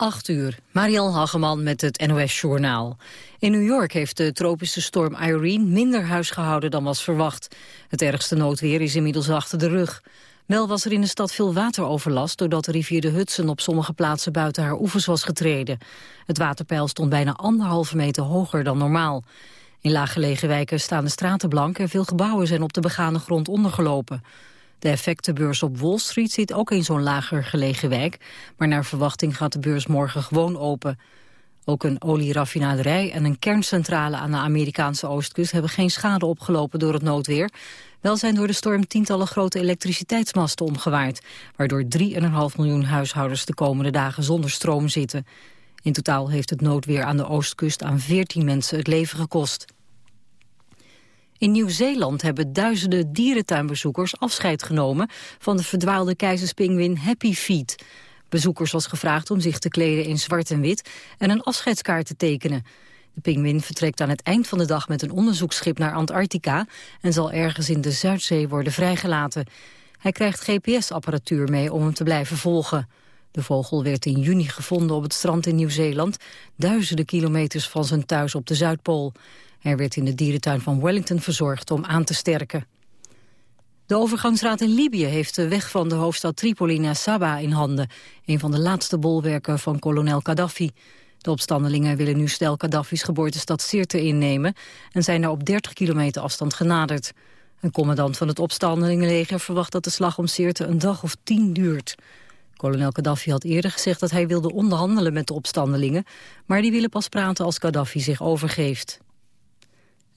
8 uur, Mariel Hageman met het NOS-journaal. In New York heeft de tropische storm Irene minder huis gehouden dan was verwacht. Het ergste noodweer is inmiddels achter de rug. Wel was er in de stad veel wateroverlast... doordat de rivier de Hudson op sommige plaatsen buiten haar oevers was getreden. Het waterpeil stond bijna anderhalve meter hoger dan normaal. In laaggelegen wijken staan de straten blank... en veel gebouwen zijn op de begane grond ondergelopen. De effectenbeurs op Wall Street zit ook in zo'n lager gelegen wijk, maar naar verwachting gaat de beurs morgen gewoon open. Ook een olieraffinaderij en een kerncentrale aan de Amerikaanse oostkust hebben geen schade opgelopen door het noodweer. Wel zijn door de storm tientallen grote elektriciteitsmasten omgewaaid, waardoor 3,5 miljoen huishoudens de komende dagen zonder stroom zitten. In totaal heeft het noodweer aan de oostkust aan 14 mensen het leven gekost. In Nieuw-Zeeland hebben duizenden dierentuinbezoekers afscheid genomen van de verdwaalde keizerspinguin Happy Feet. Bezoekers was gevraagd om zich te kleden in zwart en wit en een afscheidskaart te tekenen. De pinguïn vertrekt aan het eind van de dag met een onderzoeksschip naar Antarctica en zal ergens in de Zuidzee worden vrijgelaten. Hij krijgt GPS-apparatuur mee om hem te blijven volgen. De vogel werd in juni gevonden op het strand in Nieuw-Zeeland, duizenden kilometers van zijn thuis op de Zuidpool. Hij werd in de dierentuin van Wellington verzorgd om aan te sterken. De overgangsraad in Libië heeft de weg van de hoofdstad Tripoli naar Saba in handen. Een van de laatste bolwerken van kolonel Gaddafi. De opstandelingen willen nu stel Gaddafi's geboortestad Sirte innemen... en zijn er op 30 kilometer afstand genaderd. Een commandant van het opstandelingenleger verwacht dat de slag om Sirte een dag of tien duurt. Kolonel Gaddafi had eerder gezegd dat hij wilde onderhandelen met de opstandelingen... maar die willen pas praten als Gaddafi zich overgeeft.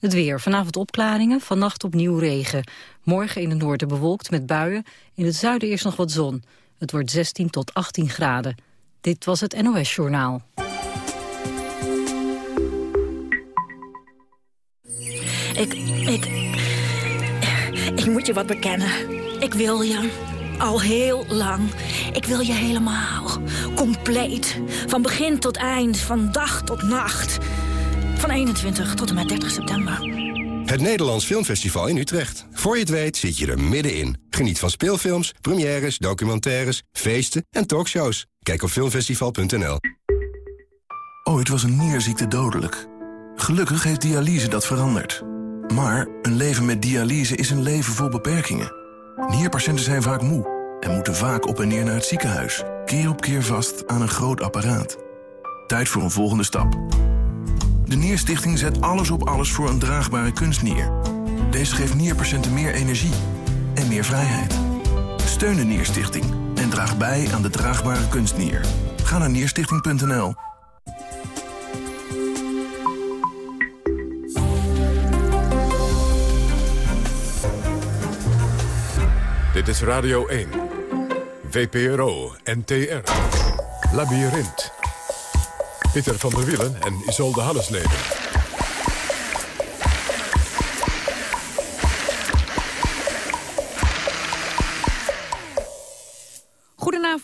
Het weer. Vanavond opklaringen, vannacht opnieuw regen. Morgen in het noorden bewolkt met buien. In het zuiden eerst nog wat zon. Het wordt 16 tot 18 graden. Dit was het NOS Journaal. Ik, ik, ik moet je wat bekennen. Ik wil je. Al heel lang. Ik wil je helemaal. Compleet. Van begin tot eind. Van dag tot nacht. Van 21 tot en met 30 september. Het Nederlands Filmfestival in Utrecht. Voor je het weet zit je er middenin. Geniet van speelfilms, premières, documentaires, feesten en talkshows. Kijk op filmfestival.nl. Ooit was een nierziekte dodelijk. Gelukkig heeft dialyse dat veranderd. Maar een leven met dialyse is een leven vol beperkingen. Nierpatiënten zijn vaak moe en moeten vaak op en neer naar het ziekenhuis. Keer op keer vast aan een groot apparaat. Tijd voor een volgende stap. De Nierstichting zet alles op alles voor een draagbare kunstnier. Deze geeft nierpatiënten meer energie en meer vrijheid. Steun de Nierstichting en draag bij aan de draagbare kunstnier. Ga naar nierstichting.nl. Dit is Radio 1. VPRO NTR. Labyrinth. Pieter van der Wielen en Isolde Hallesleden.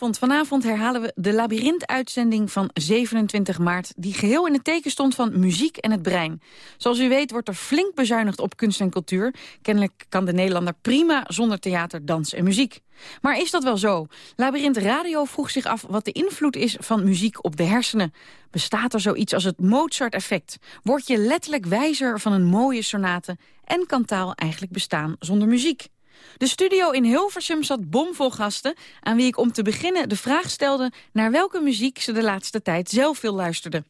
Vanavond herhalen we de Labyrinth-uitzending van 27 maart... die geheel in het teken stond van muziek en het brein. Zoals u weet wordt er flink bezuinigd op kunst en cultuur. Kennelijk kan de Nederlander prima zonder theater, dans en muziek. Maar is dat wel zo? Labyrinth Radio vroeg zich af wat de invloed is van muziek op de hersenen. Bestaat er zoiets als het Mozart-effect? Word je letterlijk wijzer van een mooie sonate? En kan taal eigenlijk bestaan zonder muziek? De studio in Hilversum zat bomvol gasten... aan wie ik om te beginnen de vraag stelde... naar welke muziek ze de laatste tijd zelf veel luisterden.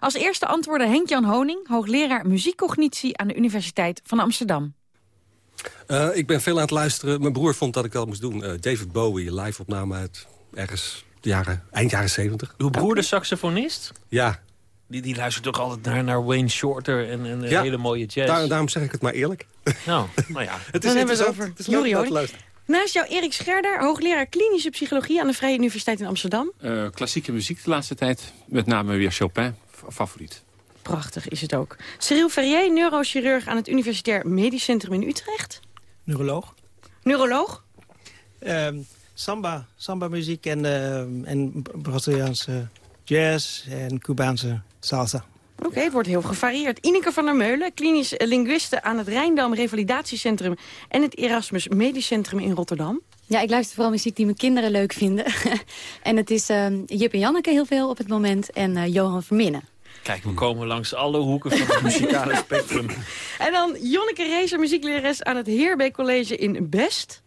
Als eerste antwoordde Henk-Jan Honing... hoogleraar muziekcognitie aan de Universiteit van Amsterdam. Uh, ik ben veel aan het luisteren. Mijn broer vond dat ik dat moest doen. Uh, David Bowie, live opname uit ergens de jaren, eind jaren 70. Uw broer de saxofonist? Ja. Die, die luistert toch altijd naar, naar Wayne Shorter en, en ja, hele mooie jazz? Daar, daarom zeg ik het maar eerlijk. Nou, nou ja. het is Dan hebben we het over het is leuk luisteren. Naast jou Erik Scherder, hoogleraar klinische psychologie... aan de Vrije Universiteit in Amsterdam. Uh, klassieke muziek de laatste tijd. Met name weer Chopin, favoriet. Prachtig is het ook. Cyril Ferrier, neurochirurg aan het Universitair Medisch Centrum in Utrecht. Neuroloog. Neuroloog? Uh, samba, samba muziek en, uh, en Braziliaanse jazz en Cubaanse salsa. Oké, het wordt heel gevarieerd. Ineke van der Meulen, klinisch linguiste aan het Rijndam Revalidatiecentrum... en het Erasmus Medisch Centrum in Rotterdam. Ja, ik luister vooral muziek die mijn kinderen leuk vinden. en het is uh, Jip en Janneke heel veel op het moment en uh, Johan Verminnen. Kijk, we komen langs alle hoeken van het muzikale spectrum. En dan Jonneke Reeser, muzieklerares aan het Heerbeek College in Best.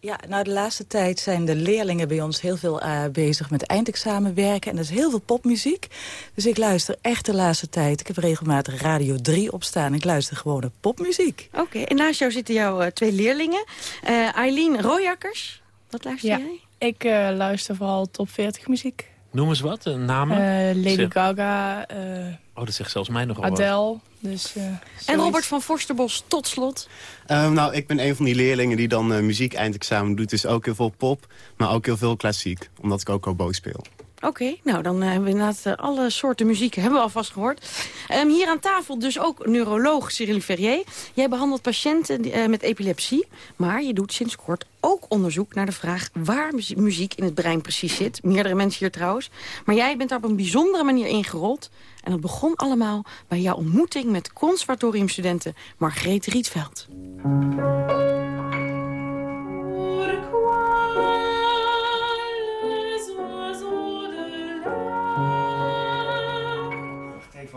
Ja, nou de laatste tijd zijn de leerlingen bij ons heel veel uh, bezig met eindexamenwerken. En dat is heel veel popmuziek. Dus ik luister echt de laatste tijd. Ik heb regelmatig Radio 3 opstaan. Ik luister gewoon naar popmuziek. Oké, en naast jou zitten jouw uh, twee leerlingen. Uh, Eileen Royakkers, wat luister ja, jij? Ik luister vooral top 40 muziek. Noem eens wat, een namen? Lady. Gaga. Oh, dat zegt zelfs mij nogal Adele. Dus, uh, en Robert van Forsterbos, tot slot. Uh, nou, ik ben een van die leerlingen die dan uh, muziek eindexamen doet. Dus ook heel veel pop, maar ook heel veel klassiek. Omdat ik ook oboe speel. Oké, nou dan hebben we inderdaad alle soorten muziek hebben we alvast gehoord. Um, hier aan tafel dus ook neuroloog Cyril Ferrier. Jij behandelt patiënten uh, met epilepsie, maar je doet sinds kort ook onderzoek naar de vraag waar muziek in het brein precies zit. Meerdere mensen hier trouwens. Maar jij bent daar op een bijzondere manier ingerold. En dat begon allemaal bij jouw ontmoeting met conservatoriumstudenten Margreet Rietveld.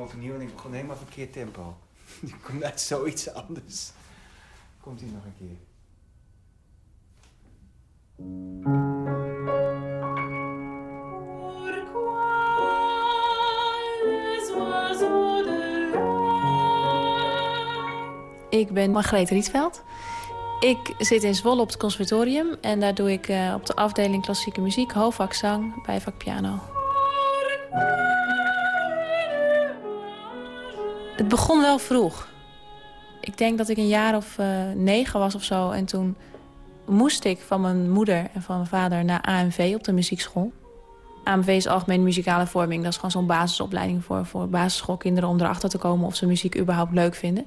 Overnieuw en ik begon helemaal verkeerd tempo. Die komt uit zoiets anders. Komt hij nog een keer. Ik ben Margreet Rietveld. Ik zit in Zwolle op het conservatorium en daar doe ik uh, op de afdeling klassieke muziek, hoofdvak zang, bijvak piano. Het begon wel vroeg. Ik denk dat ik een jaar of uh, negen was of zo. En toen moest ik van mijn moeder en van mijn vader naar AMV op de muziekschool. AMV is algemene muzikale vorming. Dat is gewoon zo'n basisopleiding voor, voor basisschoolkinderen... om erachter te komen of ze muziek überhaupt leuk vinden.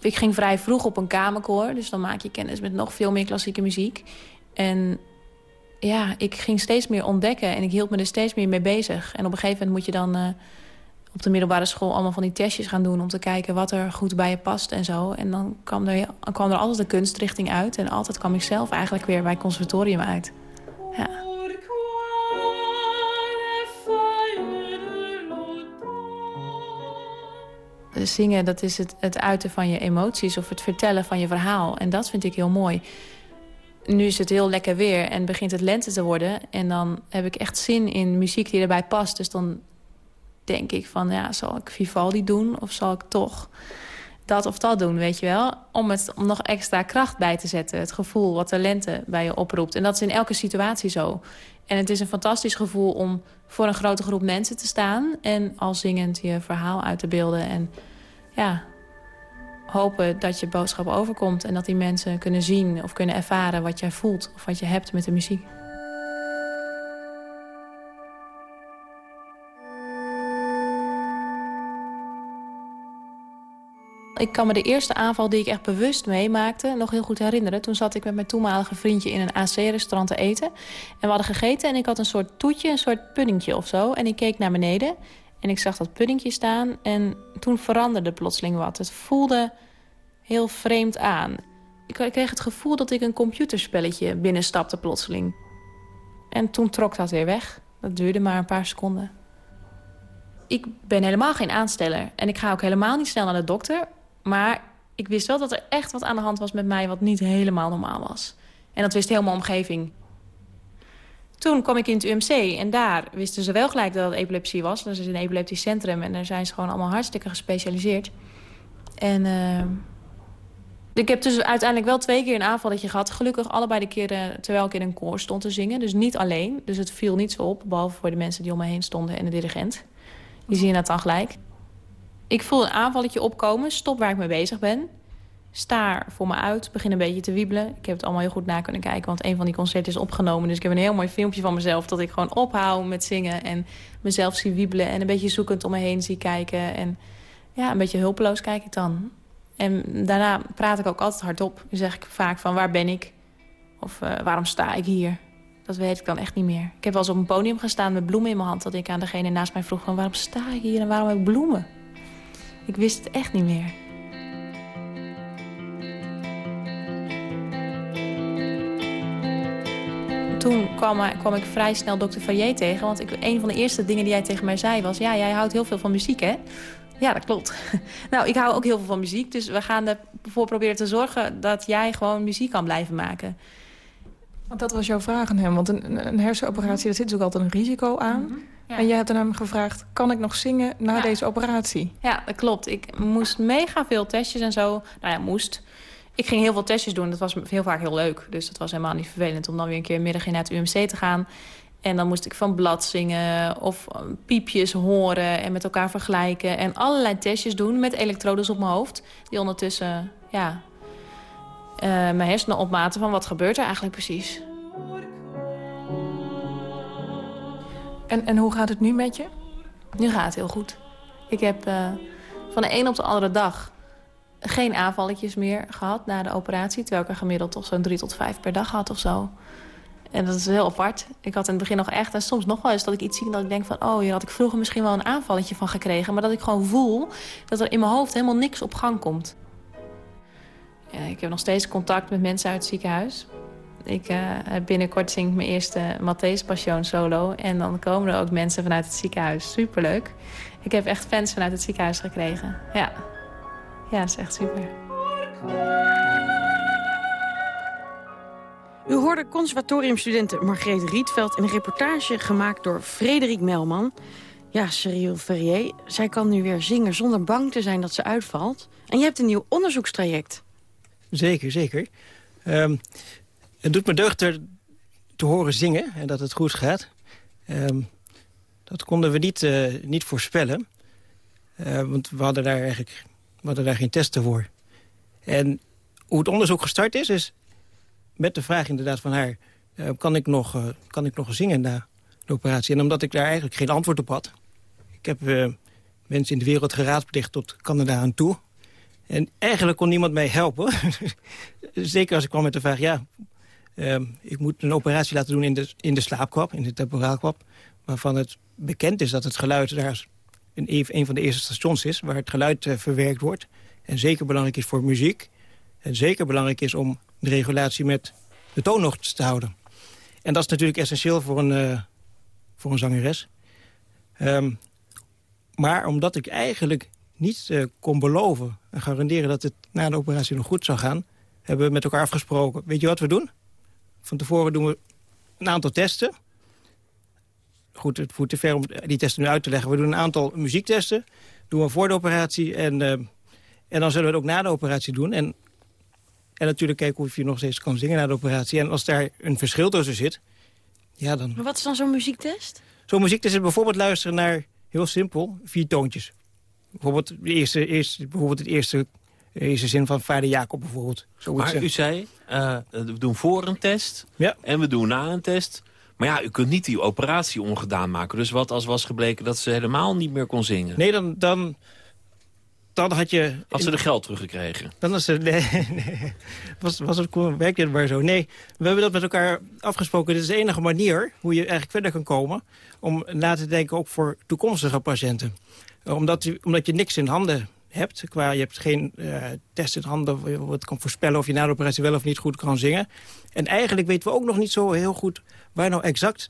Ik ging vrij vroeg op een kamerkoor. Dus dan maak je kennis met nog veel meer klassieke muziek. En ja, ik ging steeds meer ontdekken. En ik hield me er steeds meer mee bezig. En op een gegeven moment moet je dan... Uh, op de middelbare school allemaal van die testjes gaan doen... om te kijken wat er goed bij je past en zo. En dan kwam er, kwam er altijd de kunstrichting uit. En altijd kwam ik zelf eigenlijk weer bij conservatorium uit. Ja. Zingen, dat is het, het uiten van je emoties of het vertellen van je verhaal. En dat vind ik heel mooi. Nu is het heel lekker weer en begint het lente te worden. En dan heb ik echt zin in muziek die erbij past. Dus dan denk ik van, ja, zal ik Vivaldi doen of zal ik toch dat of dat doen, weet je wel? Om het om nog extra kracht bij te zetten. Het gevoel wat de lente bij je oproept. En dat is in elke situatie zo. En het is een fantastisch gevoel om voor een grote groep mensen te staan... en al zingend je verhaal uit te beelden. En ja, hopen dat je boodschap overkomt... en dat die mensen kunnen zien of kunnen ervaren wat jij voelt... of wat je hebt met de muziek. Ik kan me de eerste aanval die ik echt bewust meemaakte nog heel goed herinneren. Toen zat ik met mijn toenmalige vriendje in een AC-restaurant te eten. En we hadden gegeten en ik had een soort toetje, een soort puddingje of zo. En ik keek naar beneden en ik zag dat puddingje staan. En toen veranderde plotseling wat. Het voelde heel vreemd aan. Ik kreeg het gevoel dat ik een computerspelletje binnenstapte plotseling. En toen trok dat weer weg. Dat duurde maar een paar seconden. Ik ben helemaal geen aansteller. En ik ga ook helemaal niet snel naar de dokter. Maar ik wist wel dat er echt wat aan de hand was met mij... wat niet helemaal normaal was. En dat wist heel mijn omgeving. Toen kwam ik in het UMC en daar wisten ze wel gelijk dat het epilepsie was. Dat is een epileptisch centrum en daar zijn ze gewoon allemaal hartstikke gespecialiseerd. En uh, ik heb dus uiteindelijk wel twee keer een aanvalletje gehad. Gelukkig allebei de keren terwijl ik in een koor stond te zingen. Dus niet alleen. Dus het viel niet zo op, behalve voor de mensen die om me heen stonden en de dirigent. Die zien dat dan gelijk. Ik voel een aanvalletje opkomen, stop waar ik mee bezig ben. Staar voor me uit, begin een beetje te wiebelen. Ik heb het allemaal heel goed na kunnen kijken, want een van die concerten is opgenomen. Dus ik heb een heel mooi filmpje van mezelf dat ik gewoon ophoud met zingen... en mezelf zie wiebelen en een beetje zoekend om me heen zie kijken. En ja, een beetje hulpeloos kijk ik dan. En daarna praat ik ook altijd hardop. Dan zeg ik vaak van waar ben ik? Of uh, waarom sta ik hier? Dat weet ik dan echt niet meer. Ik heb wel eens op een podium gestaan met bloemen in mijn hand... dat ik aan degene naast mij vroeg van waarom sta ik hier en waarom heb ik bloemen? Ik wist het echt niet meer. toen kwam, kwam ik vrij snel Dr. Varier tegen. Want ik, een van de eerste dingen die hij tegen mij zei was... ja, jij houdt heel veel van muziek, hè? Ja, dat klopt. nou, ik hou ook heel veel van muziek. Dus we gaan ervoor proberen te zorgen dat jij gewoon muziek kan blijven maken. Want dat was jouw vraag aan hem. Want een, een hersenoperatie, daar zit natuurlijk altijd een risico aan. Mhm, ja. En jij hebt aan hem gevraagd, kan ik nog zingen na Ja. deze operatie? Ja, dat klopt. Ik moest mega veel testjes en zo. Nou ja, moest. Ik ging heel veel testjes doen. Dat was heel vaak heel leuk. Dus dat was helemaal niet vervelend om dan weer een keer een middag in naar het UMC te gaan. En dan moest ik van blad zingen of eh, piepjes horen en met elkaar vergelijken. En allerlei testjes doen met elektrodes op mijn hoofd. Die ondertussen, ja, eh, mijn hersenen opmaten van wat gebeurt er eigenlijk precies. En, en hoe gaat het nu met je? Nu gaat het heel goed. Ik heb eh, van de een op de andere dag geen aanvalletjes meer gehad na de operatie. Terwijl ik er gemiddeld toch zo'n drie tot vijf per dag had of zo. En dat is heel apart. Ik had in het begin nog echt, en soms nog wel eens dat ik iets zie... dat ik denk van, oh, hier had ik vroeger misschien wel een aanvalletje van gekregen. Maar dat ik gewoon voel dat er in mijn hoofd helemaal niks op gang komt. Ja, ik heb nog steeds contact met mensen uit het ziekenhuis. Ik, eh, binnenkort zing ik mijn eerste Matthäus Passion solo. En dan komen er ook mensen vanuit het ziekenhuis. Superleuk. Ik heb echt fans vanuit het ziekenhuis gekregen. Ja, ja dat is echt super. U hoorde conservatoriumstudenten Margreet Rietveld... in een reportage gemaakt door Frederik Melman. Ja, Cyril Ferrier, zij kan nu weer zingen zonder bang te zijn dat ze uitvalt. En je hebt een nieuw onderzoekstraject. Zeker, zeker. Ehm, het doet me deugd er te horen zingen en dat het goed gaat. Ehm, dat konden we niet, eh, niet voorspellen. Eh, want we hadden daar eigenlijk we hadden daar geen testen voor. En hoe het onderzoek gestart is, is met de vraag inderdaad van haar... eh, kan, ik nog, kan ik nog zingen na de operatie? En omdat ik daar eigenlijk geen antwoord op had... ik heb mensen in de wereld geraadpleegd tot Canada aan toe... En eigenlijk kon niemand mij helpen. Zeker als ik kwam met de vraag... ja, ehm, ik moet een operatie laten doen in de, in de slaapkwap, in de temporaalkwap... waarvan het bekend is dat het geluid daar een, van de eerste stations is... waar het geluid eh, verwerkt wordt. En zeker belangrijk is voor muziek. En zeker belangrijk is om de regulatie met de toonhoogtes te houden. En dat is natuurlijk essentieel voor een, eh, voor een zangeres. Ehm, maar omdat ik eigenlijk niet eh, kon beloven en garanderen dat het na de operatie nog goed zou gaan... hebben we met elkaar afgesproken. Weet je wat we doen? Van tevoren doen we een aantal testen. Goed, het voert te ver om die testen nu uit te leggen. We doen een aantal muziektesten. Doen we voor de operatie. En, eh, en dan zullen we het ook na de operatie doen. En, en natuurlijk kijken of je nog steeds kan zingen na de operatie. En als daar een verschil tussen zit... Ja, dan... Maar wat is dan zo'n muziektest? Zo'n muziektest is bijvoorbeeld luisteren naar, heel simpel, vier toontjes. Bijvoorbeeld, de eerste, eerste, bijvoorbeeld het eerste, eerste zin van vader Jacob bijvoorbeeld. Zoiets, Maar u zei, eh, we doen voor een test en we doen na een test. Maar ja, u kunt niet die operatie ongedaan maken. Dus wat als was gebleken dat ze helemaal niet meer kon zingen? Nee, dan, dan, dan had je... Had ze de geld teruggekregen? Dan is het, nee, nee. Was, was het, werkte het maar zo. Nee, we hebben dat met elkaar afgesproken. Dit is de enige manier hoe je eigenlijk verder kan komen... om na te denken ook voor toekomstige patiënten. Eh, Omdat, je- omdat je niks in handen hebt. Qua, je hebt geen eh, test in handen wat kan voorspellen... of je na de operatie wel of niet goed kan zingen. En eigenlijk weten we ook nog niet zo heel goed... waar nou exact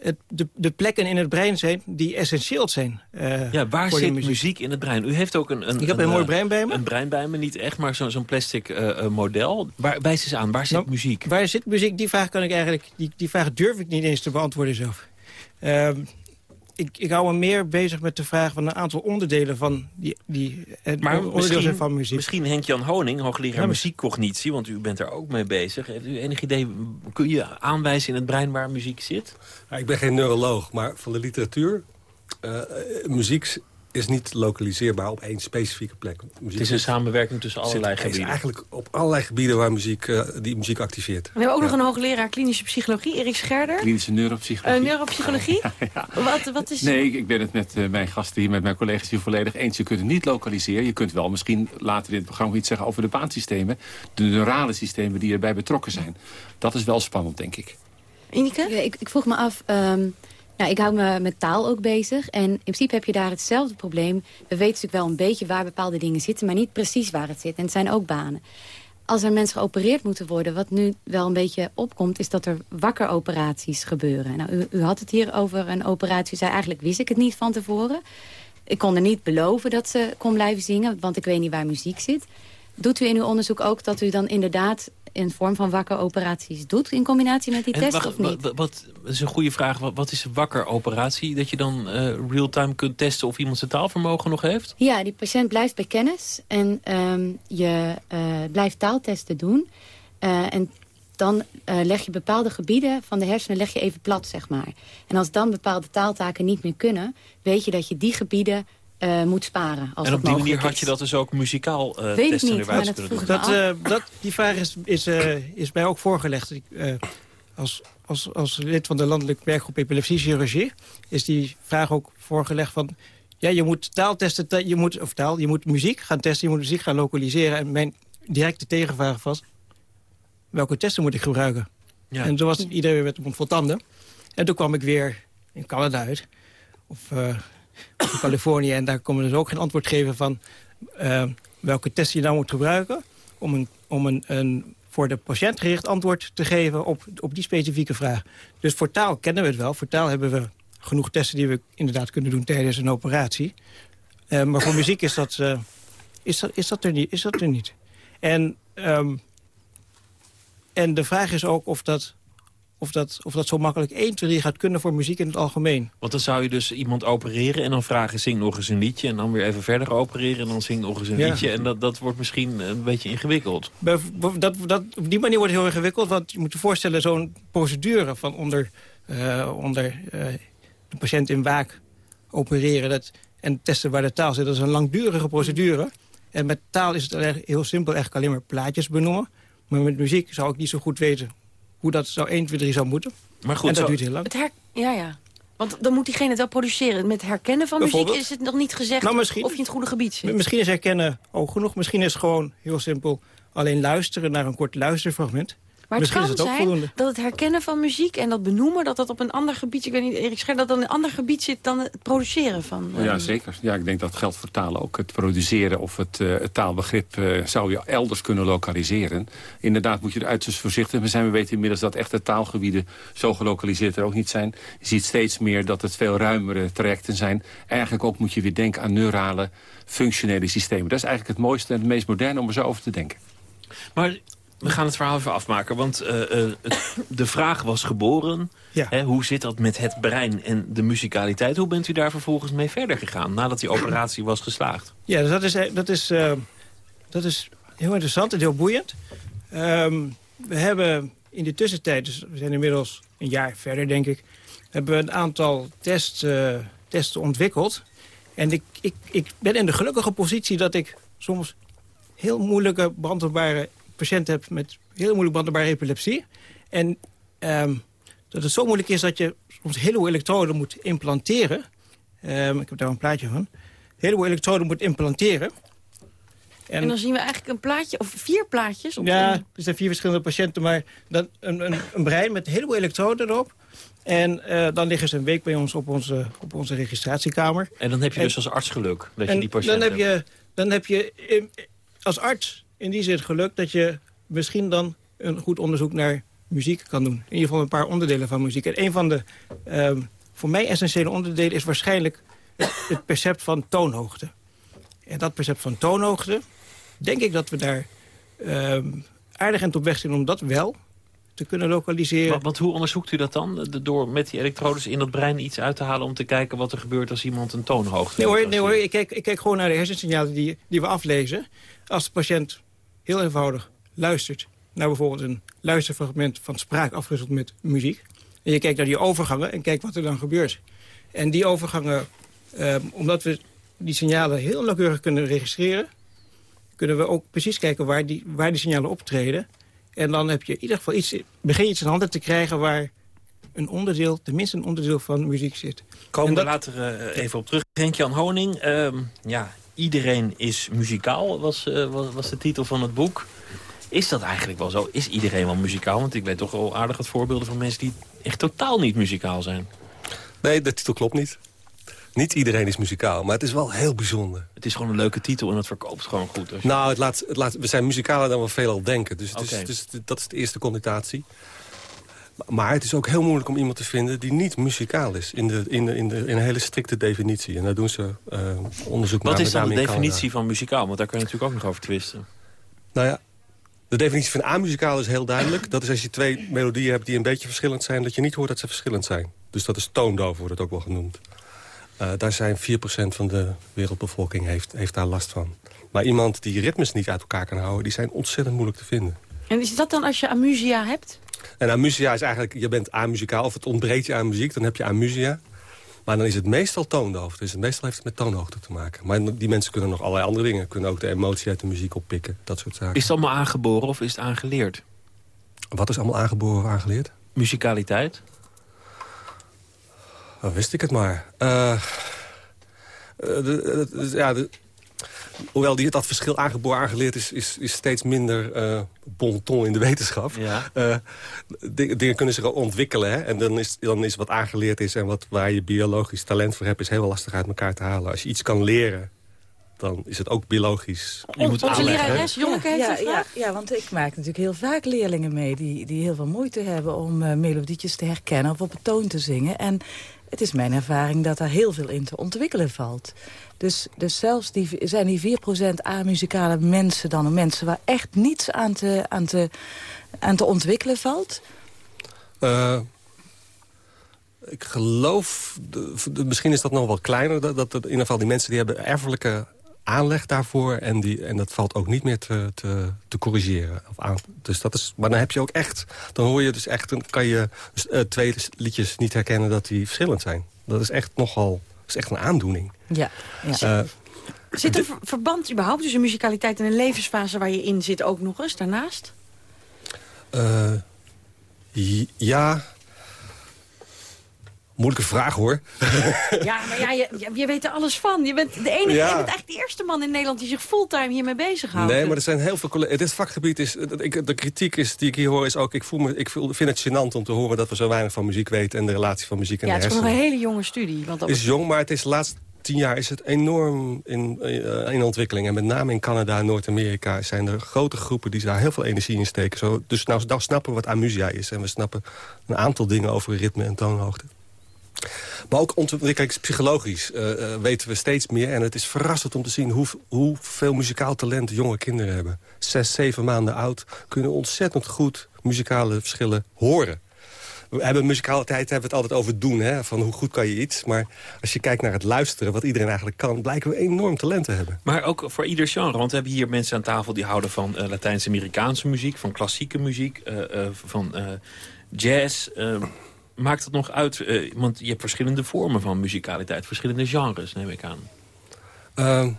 het, de, de plekken in het brein zijn die essentieel zijn. eh, Ja, waar zit muziek. in het brein? U heeft ook een... een Ik heb een mooi eh, brein bij me. Een brein bij me, niet echt, maar zo- zo'n plastic model. Waar, wijs eens aan, waar zit Nou, muziek? Waar zit muziek? Die vraag kan ik eigenlijk, die, die vraag durf ik niet eens te beantwoorden zelf. Ehm, ik, ik hou me meer bezig met de vraag van een aantal onderdelen van die, die het Maar onderdeel zijn van muziek. misschien Henk-Jan Honing, hoogleraar Ja, muziekcognitie... want u bent er ook mee bezig. Heeft u enig idee, kun je aanwijzen in het brein waar muziek zit? Ja, ik ben geen neuroloog, maar van de literatuur... eh, eh, muziek is niet lokaliseerbaar op één specifieke plek. Muziek Het is een samenwerking tussen zit- allerlei is gebieden. eigenlijk op allerlei gebieden waar muziek, eh, die muziek activeert. We hebben ook nog een hoogleraar klinische psychologie, Erik Scherder. Klinische Eh, neuropsychologie. neuropsychologie. Wat, wat is... Nee, ik, ben het met eh, mijn gasten hier, met mijn collega's hier volledig eens. Je kunt het niet lokaliseren. Je kunt wel misschien later in het programma iets zeggen over de baansystemen. De neurale systemen die erbij betrokken zijn. Dat is wel spannend, denk ik. Ineke? Ja, ik, ik vroeg me af... ehm, ja, ik hou me met taal ook bezig. En in principe heb je daar hetzelfde probleem. We weten natuurlijk wel een beetje waar bepaalde dingen zitten... maar niet precies waar het zit. En het zijn ook banen. als er mensen geopereerd moeten worden... wat nu wel een beetje opkomt, is dat er wakkeroperaties gebeuren. Nou, u, had het hier over een operatie. U eigenlijk wist ik het niet van tevoren. Ik kon er niet beloven dat ze kon blijven zingen... want ik weet niet waar muziek zit. Doet u in uw onderzoek ook dat u dan inderdaad in vorm van wakkeroperaties doet... in combinatie met die En test wacht, of niet? Wat, wat, dat is een goede vraag. Wat, wat is een wakkeroperatie? Dat je dan eh, real-time kunt testen of iemand zijn taalvermogen nog heeft? Ja, die patiënt blijft bij kennis en ehm, je eh, blijft taaltesten doen. Eh, en dan leg je bepaalde gebieden van de hersenen leg je even plat, zeg maar. En als dan bepaalde taaltaken niet meer kunnen... weet je dat je die gebieden eh, moet sparen. Als en op die manier had je dat dus ook muzikaal eh Weet ik testen niet, maar dat kunnen doen. Dat, eh, dat, die vraag is, is, eh, is mij ook voorgelegd. Ik, eh, als, als, als lid van de landelijke werkgroep epilepsiechirurgie... is die vraag ook voorgelegd van... ja, je moet taaltesten, te- je moet, of taal, je moet muziek gaan testen... je moet muziek gaan lokaliseren. En mijn directe tegenvraag was... welke testen moet ik gebruiken? Ja. En toen was iedereen weer met de mond vol tanden. En toen kwam ik weer in Canada uit. Of in Californië. En daar kon me dus ook geen antwoord geven van... eh, welke test je nou moet gebruiken... om, een, om een, een voor de patiënt gericht antwoord te geven op, op die specifieke vraag. Dus voor taal kennen we het wel. Voor taal hebben we genoeg testen die we inderdaad kunnen doen tijdens een operatie. Eh, maar voor muziek is dat, eh, is, dat, is, dat er niet, is dat er niet. En, ehm, en de vraag is ook of dat, of, dat, of dat zo makkelijk 1, 2, 3 gaat kunnen voor muziek in het algemeen. Want dan zou je dus iemand opereren en dan vragen... zing nog eens een liedje en dan weer even verder opereren... en dan zing nog eens een Ja. liedje. En dat, dat wordt misschien een beetje ingewikkeld. Dat, dat, op die manier wordt het heel ingewikkeld. Want je moet je voorstellen, zo'n procedure van onder, eh, onder eh, de patiënt in waak opereren... Dat, en testen waar de taal zit, dat is een langdurige procedure. En met taal is het heel simpel, eigenlijk alleen maar plaatjes benoemen. Maar met muziek zou ik niet zo goed weten hoe dat zou 1, 2, 3 zou moeten. Maar goed, en dat zo- duurt heel lang. Het her... Ja, ja. Want dan moet diegene het wel produceren. Met herkennen van muziek is het nog niet gezegd Nou, misschien- of je in het goede gebied zit. Misschien is herkennen ook genoeg. Misschien is gewoon heel simpel alleen luisteren naar een kort luisterfragment. Maar het misschien kan is het ook zijn voldoende. dat het herkennen van muziek en dat benoemen... dat dat op een ander gebied, ik weet niet, Erik Scher... dat dan in een ander gebied zit dan het produceren van... Ja, eh, zeker. Ja, ik denk dat geldt voor talen ook. Het produceren of het, eh, het taalbegrip eh, zou je elders kunnen lokaliseren. Inderdaad moet je er uiterst voorzichtig mee zijn. We weten inmiddels dat echte taalgebieden zo gelokaliseerd er ook niet zijn. Je ziet steeds meer dat het veel ruimere trajecten zijn. Eigenlijk ook moet je weer denken aan neurale, functionele systemen. Dat is eigenlijk het mooiste en het meest moderne om er zo over te denken. Maar we gaan het verhaal even afmaken, want eh, eh, het- de vraag was geboren. Ja. Hè, hoe zit dat met het brein en de muzikaliteit? Hoe bent u daar vervolgens mee verder gegaan, nadat die operatie was geslaagd? Ja, dus dat is, dat is, eh, dat is heel interessant en heel boeiend. Ehm, we hebben in de tussentijd, dus we zijn inmiddels een jaar verder denk ik... hebben we een aantal test, eh, testen ontwikkeld. En ik, ik, ik ben in de gelukkige positie dat ik soms heel moeilijke brandbare patiënten heb... met heel moeilijk brandbare epilepsie. En ehm, dat het zo moeilijk is dat je soms een heleboel elektroden moet implanteren. Ehm, ik heb daar een plaatje van. Een heleboel elektroden moet implanteren. En, dan zien we eigenlijk een plaatje, of vier plaatjes. Op Ja, er zijn vier verschillende patiënten, maar dan een, een, een brein met een heleboel elektroden erop. En eh, dan liggen ze een week bij ons op onze, op onze registratiekamer. En dan heb je En- dus als arts geluk dat je die patiënt dan heb hebt. je, dan heb je in- als arts in die zin geluk dat je misschien dan een goed onderzoek naar muziek kan doen. In ieder geval een paar onderdelen van muziek. En een van de ehm, voor mij essentiële onderdelen is waarschijnlijk het, het percept van toonhoogte. En dat percept van toonhoogte, denk ik dat we daar ehm, aardig en op weg zijn om dat wel te kunnen lokaliseren. Want, want hoe onderzoekt u dat dan? Door met die elektrodes in dat brein iets uit te halen... om te kijken wat er gebeurt als iemand een toonhoogte Nee hoor, nee hoor ik, kijk, ik kijk gewoon naar de hersensignalen die, die we aflezen. Als de patiënt heel eenvoudig luistert naar bijvoorbeeld een luisterfragment van spraak afgewisseld met muziek. En je kijkt naar die overgangen en kijkt wat er dan gebeurt. En die overgangen, eh, omdat we die signalen heel nauwkeurig kunnen registreren... kunnen we ook precies kijken waar die, waar die signalen optreden. En dan heb je in ieder geval iets, begin je iets in handen te krijgen waar een onderdeel, tenminste een onderdeel van muziek zit. Komen we dat- later eh, even op terug. Henk-Jan Honing, ehm, ja, iedereen is muzikaal, was, eh, was, was de titel van het boek. Is dat eigenlijk wel zo? Is iedereen wel muzikaal? Want ik weet toch wel aardig wat voorbeelden van mensen die echt totaal niet muzikaal zijn. Nee, de titel klopt niet. Niet iedereen is muzikaal, maar het is wel heel bijzonder. Het is gewoon een leuke titel en het verkoopt gewoon goed. Je... Nou, het laat, het laat, we zijn muzikaler dan we veelal denken. Dus, het is- is- dat is de eerste connotatie. Maar het is ook heel moeilijk om iemand te vinden die niet muzikaal is. In, de, in, de, in, de, in een hele strikte definitie. En daar doen ze eh, onderzoek naar. Wat is dan de Canada. definitie van muzikaal? Want daar kan je natuurlijk ook nog over twisten. Nou ja, de definitie van amuzikaal is heel duidelijk. Dat is als je twee melodieën hebt die een beetje verschillend zijn... dat je niet hoort dat ze verschillend zijn. Dus dat is toondoof, wordt het ook wel genoemd. Eh, daar zijn 4% van de wereldbevolking heeft, heeft daar last van. Maar iemand die ritmes niet uit elkaar kan houden... die zijn ontzettend moeilijk te vinden. En is dat dan als je amusia hebt? En amusia is eigenlijk, je bent amuzikaal... of het ontbreekt je aan muziek, dan heb je amusia. Maar dan is het meestal toondoof. Dus het meestal heeft het met toonhoogte te maken. Maar die mensen kunnen nog allerlei andere dingen. Kunnen ook de emotie uit de muziek oppikken. Dat soort zaken. Is het allemaal aangeboren of is het aangeleerd? Wat is allemaal aangeboren of aangeleerd? Musicaliteit? Dan wist ik het maar. Eh, de- de- ja, de- hoewel die, dat verschil aangeboren aangeleerd is, is, is steeds minder eh bon ton in de wetenschap. Ja. Eh, di- dingen kunnen zich ontwikkelen. Hè? En dan is, dan is wat aangeleerd is en wat, waar je biologisch talent voor hebt... is heel lastig uit elkaar te halen. Als je iets kan leren, dan is het ook biologisch. Je moet Onze aanleggen. lerares Jonneke heeft ja, een ja, vraag. ja, want ik maak natuurlijk heel vaak leerlingen mee... die, die heel veel moeite hebben om eh, melodietjes te herkennen of op een toon te zingen. En het is mijn ervaring dat daar heel veel in te ontwikkelen valt. Dus, dus zelfs die, zijn die 4% amuzikale mensen dan mensen... waar echt niets aan te, aan te, aan te ontwikkelen valt... Eh, ik geloof, de- misschien is dat nog wel kleiner... Dat, dat in ieder geval die mensen die hebben erfelijke aanleg daarvoor... en, die, en dat valt ook niet meer te, te, te corrigeren. Of aan, dus dat is, maar dan heb je ook echt... dan hoor je dus echt, dan kan je eh, twee liedjes niet herkennen dat die verschillend zijn. Dat is echt nogal, dat is echt een aandoening. Ja, ja. Eh, Zit er ver- verband überhaupt tussen muzikaliteit en een levensfase waar je in zit ook nog eens daarnaast? eh, j- ja... Moeilijke vraag, hoor. Ja, maar ja, je, je- weet er alles van. Je bent de enige, Ja. je bent eigenlijk de eerste man in Nederland die zich fulltime hiermee bezighoudt. Nee, maar er zijn heel veel collega's. Dit vakgebied is. Ik, de kritiek is, die ik hier hoor is ook. Ik, voel me, ik vind het gênant om te horen dat we zo weinig van muziek weten. en de relatie van muziek en Ja, de het is nog een hele jonge studie. Want dat is jong, maar het is de laatste tien jaar is het enorm in, eh, in ontwikkeling. En met name in Canada en Noord-Amerika zijn er grote groepen die daar heel veel energie in steken. Zo, dus nou, nou snappen we wat amusia is. En we snappen een aantal dingen over ritme en toonhoogte. Maar ook ontwikkelingspsychologisch eh, eh, weten we steeds meer. En het is verrassend om te zien hoe, hoeveel muzikaal talent jonge kinderen hebben. Zes, zeven maanden oud kunnen ontzettend goed muzikale verschillen horen. We hebben muzikaliteit hebben we het altijd over doen. Hè? Van hoe goed kan je iets. Maar als je kijkt naar het luisteren, wat iedereen eigenlijk kan... blijken we enorm talent te hebben. Maar ook voor ieder genre. Want we hebben hier mensen aan tafel die houden van eh, Latijns-Amerikaanse muziek... van klassieke muziek, van jazz. Maakt het nog uit? eh, want je hebt verschillende vormen van muzikaliteit. Verschillende genres, neem ik aan. Ehm,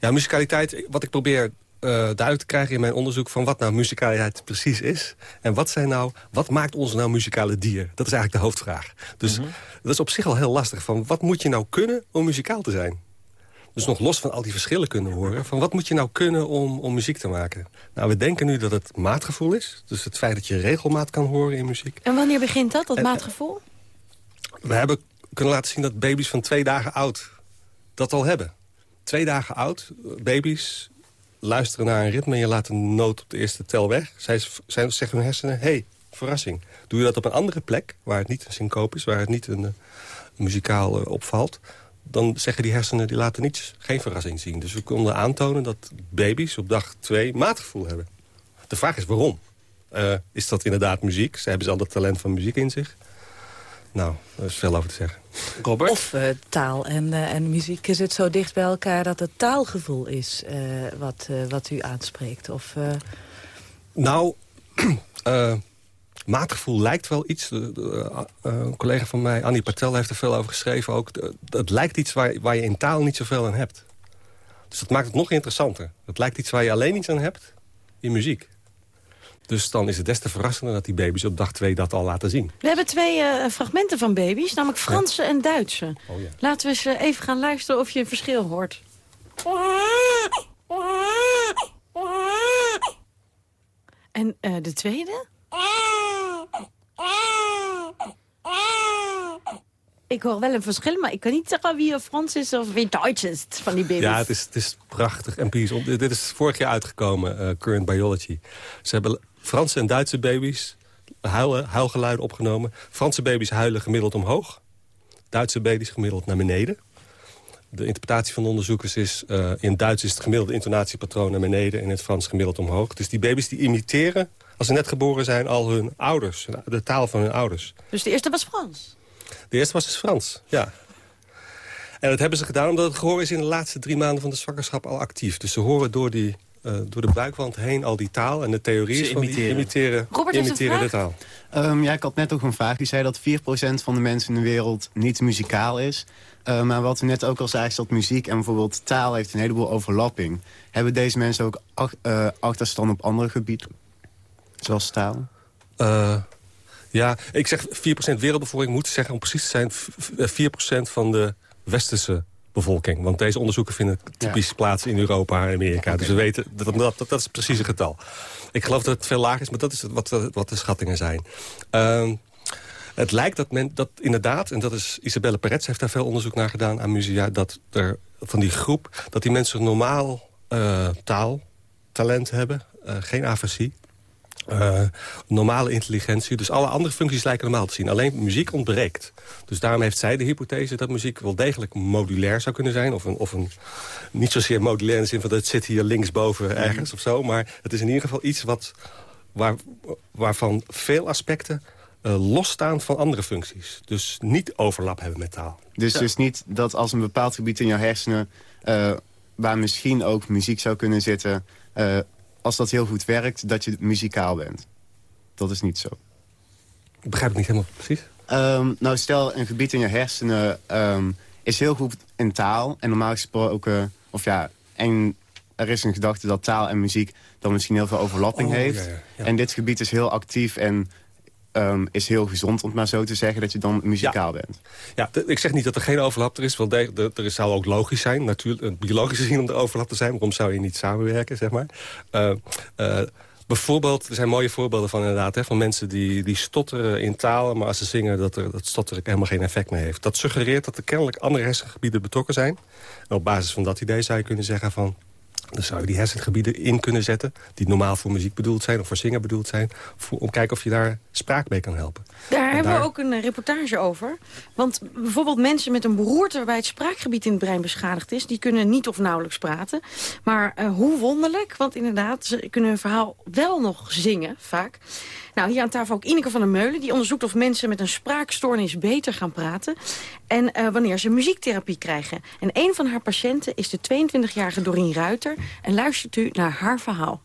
ja, muzikaliteit, wat ik probeer eh, duidelijk te krijgen in mijn onderzoek... van wat nou muzikaliteit precies is. En wat, zijn nou, wat maakt ons nou muzikale dier? Dat is eigenlijk de hoofdvraag. Dus dat is op zich al heel lastig. Van wat moet je nou kunnen om muzikaal te zijn? Dus nog los van al die verschillen kunnen horen... van wat moet je nou kunnen om, om muziek te maken? Nou, we denken nu dat het maatgevoel is. Dus het feit dat je regelmaat kan horen in muziek. En wanneer begint dat, dat En- maatgevoel? We hebben kunnen laten zien dat baby's van twee dagen oud dat al hebben. Twee dagen oud, baby's luisteren naar een ritme... en je laat een noot op de eerste tel weg. Zij, zij zeggen hun hersenen, hey, verrassing. Doe je dat op een andere plek, waar het niet een syncoop is... waar het niet een, eh, muzikaal eh, opvalt... dan zeggen die hersenen, die laten niets, geen verrassing zien. Dus we konden aantonen dat baby's op dag twee maatgevoel hebben. De vraag is waarom. Eh, is dat inderdaad muziek? Ze hebben ze al dat talent van muziek in zich. Nou, daar is veel over te zeggen. Robert? Of eh, taal en, eh, en muziek zit zo dicht bij elkaar... dat het taalgevoel is eh, wat, eh, wat u aanspreekt. Of, eh, Nou, eh, maatgevoel lijkt wel iets. De- de, eh, een collega van mij, Annie Patel, heeft er veel over geschreven. Ook, De- het lijkt iets waar, waar je in taal niet zoveel aan hebt. Dus dat maakt het nog interessanter. Het lijkt iets waar je alleen iets aan hebt in muziek. Dus dan is het des te verrassender dat die baby's op dag twee dat al laten zien. We hebben twee eh, fragmenten van baby's, namelijk Franse en Duitse. Oh ja. Laten we eens eh, even gaan luisteren of je een verschil hoort. En eh, de tweede? Ik hoor wel een verschil, maar ik kan niet zeggen wie Frans is of wie Duits is van die baby's. Ja, het is, het is prachtig Dit is vorig jaar uitgekomen, eh, Current Biology. Ze hebben Franse en Duitse baby's huilen, huilgeluiden opgenomen. Franse baby's huilen gemiddeld omhoog. Duitse baby's gemiddeld naar beneden. De interpretatie van de onderzoekers is... eh, in Duits is het gemiddelde intonatiepatroon naar beneden... en in het Frans gemiddeld omhoog. Dus die baby's die imiteren, als ze net geboren zijn... al hun ouders, de taal van hun ouders. Dus de eerste was Frans? De eerste was dus Frans, ja. En dat hebben ze gedaan omdat het gehoor is in de laatste drie maanden van de zwangerschap al actief. Dus ze horen door, die, eh, door de buikwand heen al die taal. En de theorie Ze is van die imiteren. imiteren, Robert imiteren de taal. Ehm, ja, ik had net ook een vraag. Die zei dat 4% van de mensen in de wereld niet muzikaal is. Eh, maar wat u net ook al zei, is dat muziek en bijvoorbeeld taal heeft een heleboel overlapping. Hebben deze mensen ook ach- eh, achterstand op andere gebieden? Zoals taal? Eh, ja, ik zeg 4% wereldbevolking. moet zeggen, om precies te zijn, v- v- 4% van de westerse bevolking. Want deze onderzoeken vinden typisch plaats in Europa en Amerika. Dus we weten, dat, dat, dat, is precies het getal. Ik geloof dat het veel lager is, maar dat is wat, wat de schattingen zijn. Ehm, het lijkt dat men dat inderdaad, en dat is Isabelle Perez heeft daar veel onderzoek naar gedaan aan musea, dat er van die groep, dat die mensen normaal eh, taaltalent hebben, eh, geen aversie. Eh, normale intelligentie. Dus alle andere functies lijken normaal te zien. Alleen muziek ontbreekt. Dus daarom heeft zij de hypothese dat muziek wel degelijk modulair zou kunnen zijn. Of een, of een niet zozeer modulair in de zin van dat het zit hier linksboven ergens of zo. Maar het is in ieder geval iets wat, waar, waarvan veel aspecten eh, losstaan van andere functies. Dus niet overlap hebben met taal. Dus, dus niet dat als een bepaald gebied in jouw hersenen... eh, waar misschien ook muziek zou kunnen zitten... eh, als dat heel goed werkt, dat je muzikaal bent. Dat is niet zo. Ik begrijp het niet helemaal precies. Ehm, nou, stel, een gebied in je hersenen ehm, is heel goed in taal. En normaal gesproken, of ja, en er is een gedachte dat taal en muziek dan misschien heel veel overlapping Oh, heeft. ja, ja, ja. En dit gebied is heel actief en ehm, is heel gezond, om het maar zo te zeggen, dat je dan muzikaal bent. Ja, ik zeg niet dat er geen overlap er is. Wel deg- er, er zou ook logisch zijn, natuurlijk, eh, biologisch gezien om er overlap te zijn. Waarom zou je niet samenwerken, zeg maar? Eh, eh, bijvoorbeeld, er zijn mooie voorbeelden van inderdaad... Hè, van mensen die, die stotteren in talen... maar als ze zingen dat er, dat stotteren helemaal geen effect meer heeft. Dat suggereert dat er kennelijk andere hersengebieden betrokken zijn. En op basis van dat idee zou je kunnen zeggen van... Dan zou je die hersengebieden in kunnen zetten... die normaal voor muziek bedoeld zijn of voor zingen bedoeld zijn... Voor, om kijken of je daar spraak mee kan helpen. Daar En hebben daar- we ook een eh, reportage over. Want bijvoorbeeld mensen met een beroerte... waarbij het spraakgebied in het brein beschadigd is... die kunnen niet of nauwelijks praten. Maar eh, hoe wonderlijk, want inderdaad... ze kunnen hun verhaal wel nog zingen, vaak. Nou, hier aan tafel ook Ineke van der Meulen... die onderzoekt of mensen met een spraakstoornis beter gaan praten... en eh, wanneer ze muziektherapie krijgen. En een van haar patiënten is de 22-jarige Doreen Ruiter... en luistert u naar haar verhaal.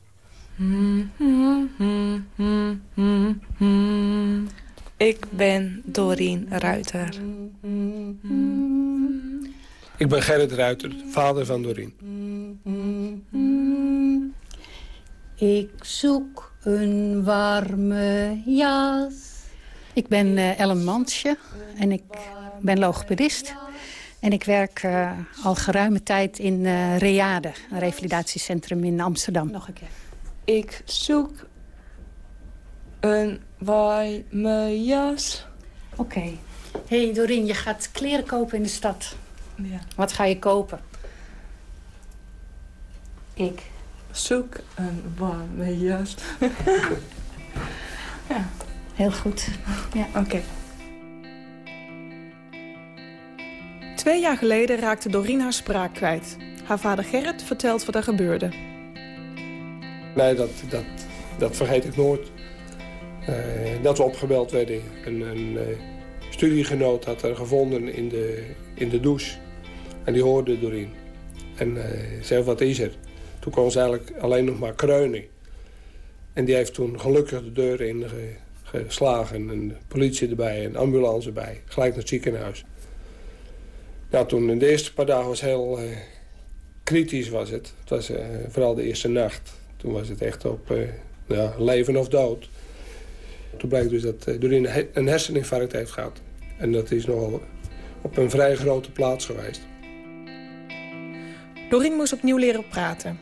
Ik ben Doreen Ruiter. Ik ben Gerrit Ruiter, vader van Doreen. Ik zoek een warme jas. Ik ben eh, Ellen Mansje en ik ben logopedist. En ik werk eh, al geruime tijd in eh Reade, een revalidatiecentrum in Amsterdam. Nog een keer. Ik zoek een warme jas. Oké. hey Doreen, je gaat kleren kopen in de stad. Ja. Wat ga je kopen? Ik zoek een warme jas. ja, heel goed. Ja. Oké. Twee jaar geleden raakte Doreen haar spraak kwijt. Haar vader Gerrit vertelt wat er gebeurde. Nee, dat, dat, dat vergeet ik nooit. Eh, dat we opgebeld werden. Een, een eh, studiegenoot had haar gevonden in de, in de douche. En die hoorde Doreen. En eh, zei, wat is er? Toen kon ze eigenlijk alleen nog maar kreunen. En die heeft toen gelukkig de deur in ge- geslagen. En de politie erbij, en ambulance erbij. Gelijk naar het ziekenhuis. Ja, toen in de eerste paar dagen was heel kritisch was het. Het was vooral de eerste nacht. Toen was het echt op ja, leven of dood. Toen blijkt dus dat uh, Doreen een herseninfarct heeft gehad. En dat is nogal op een vrij grote plaats geweest. Doreen moest opnieuw leren praten.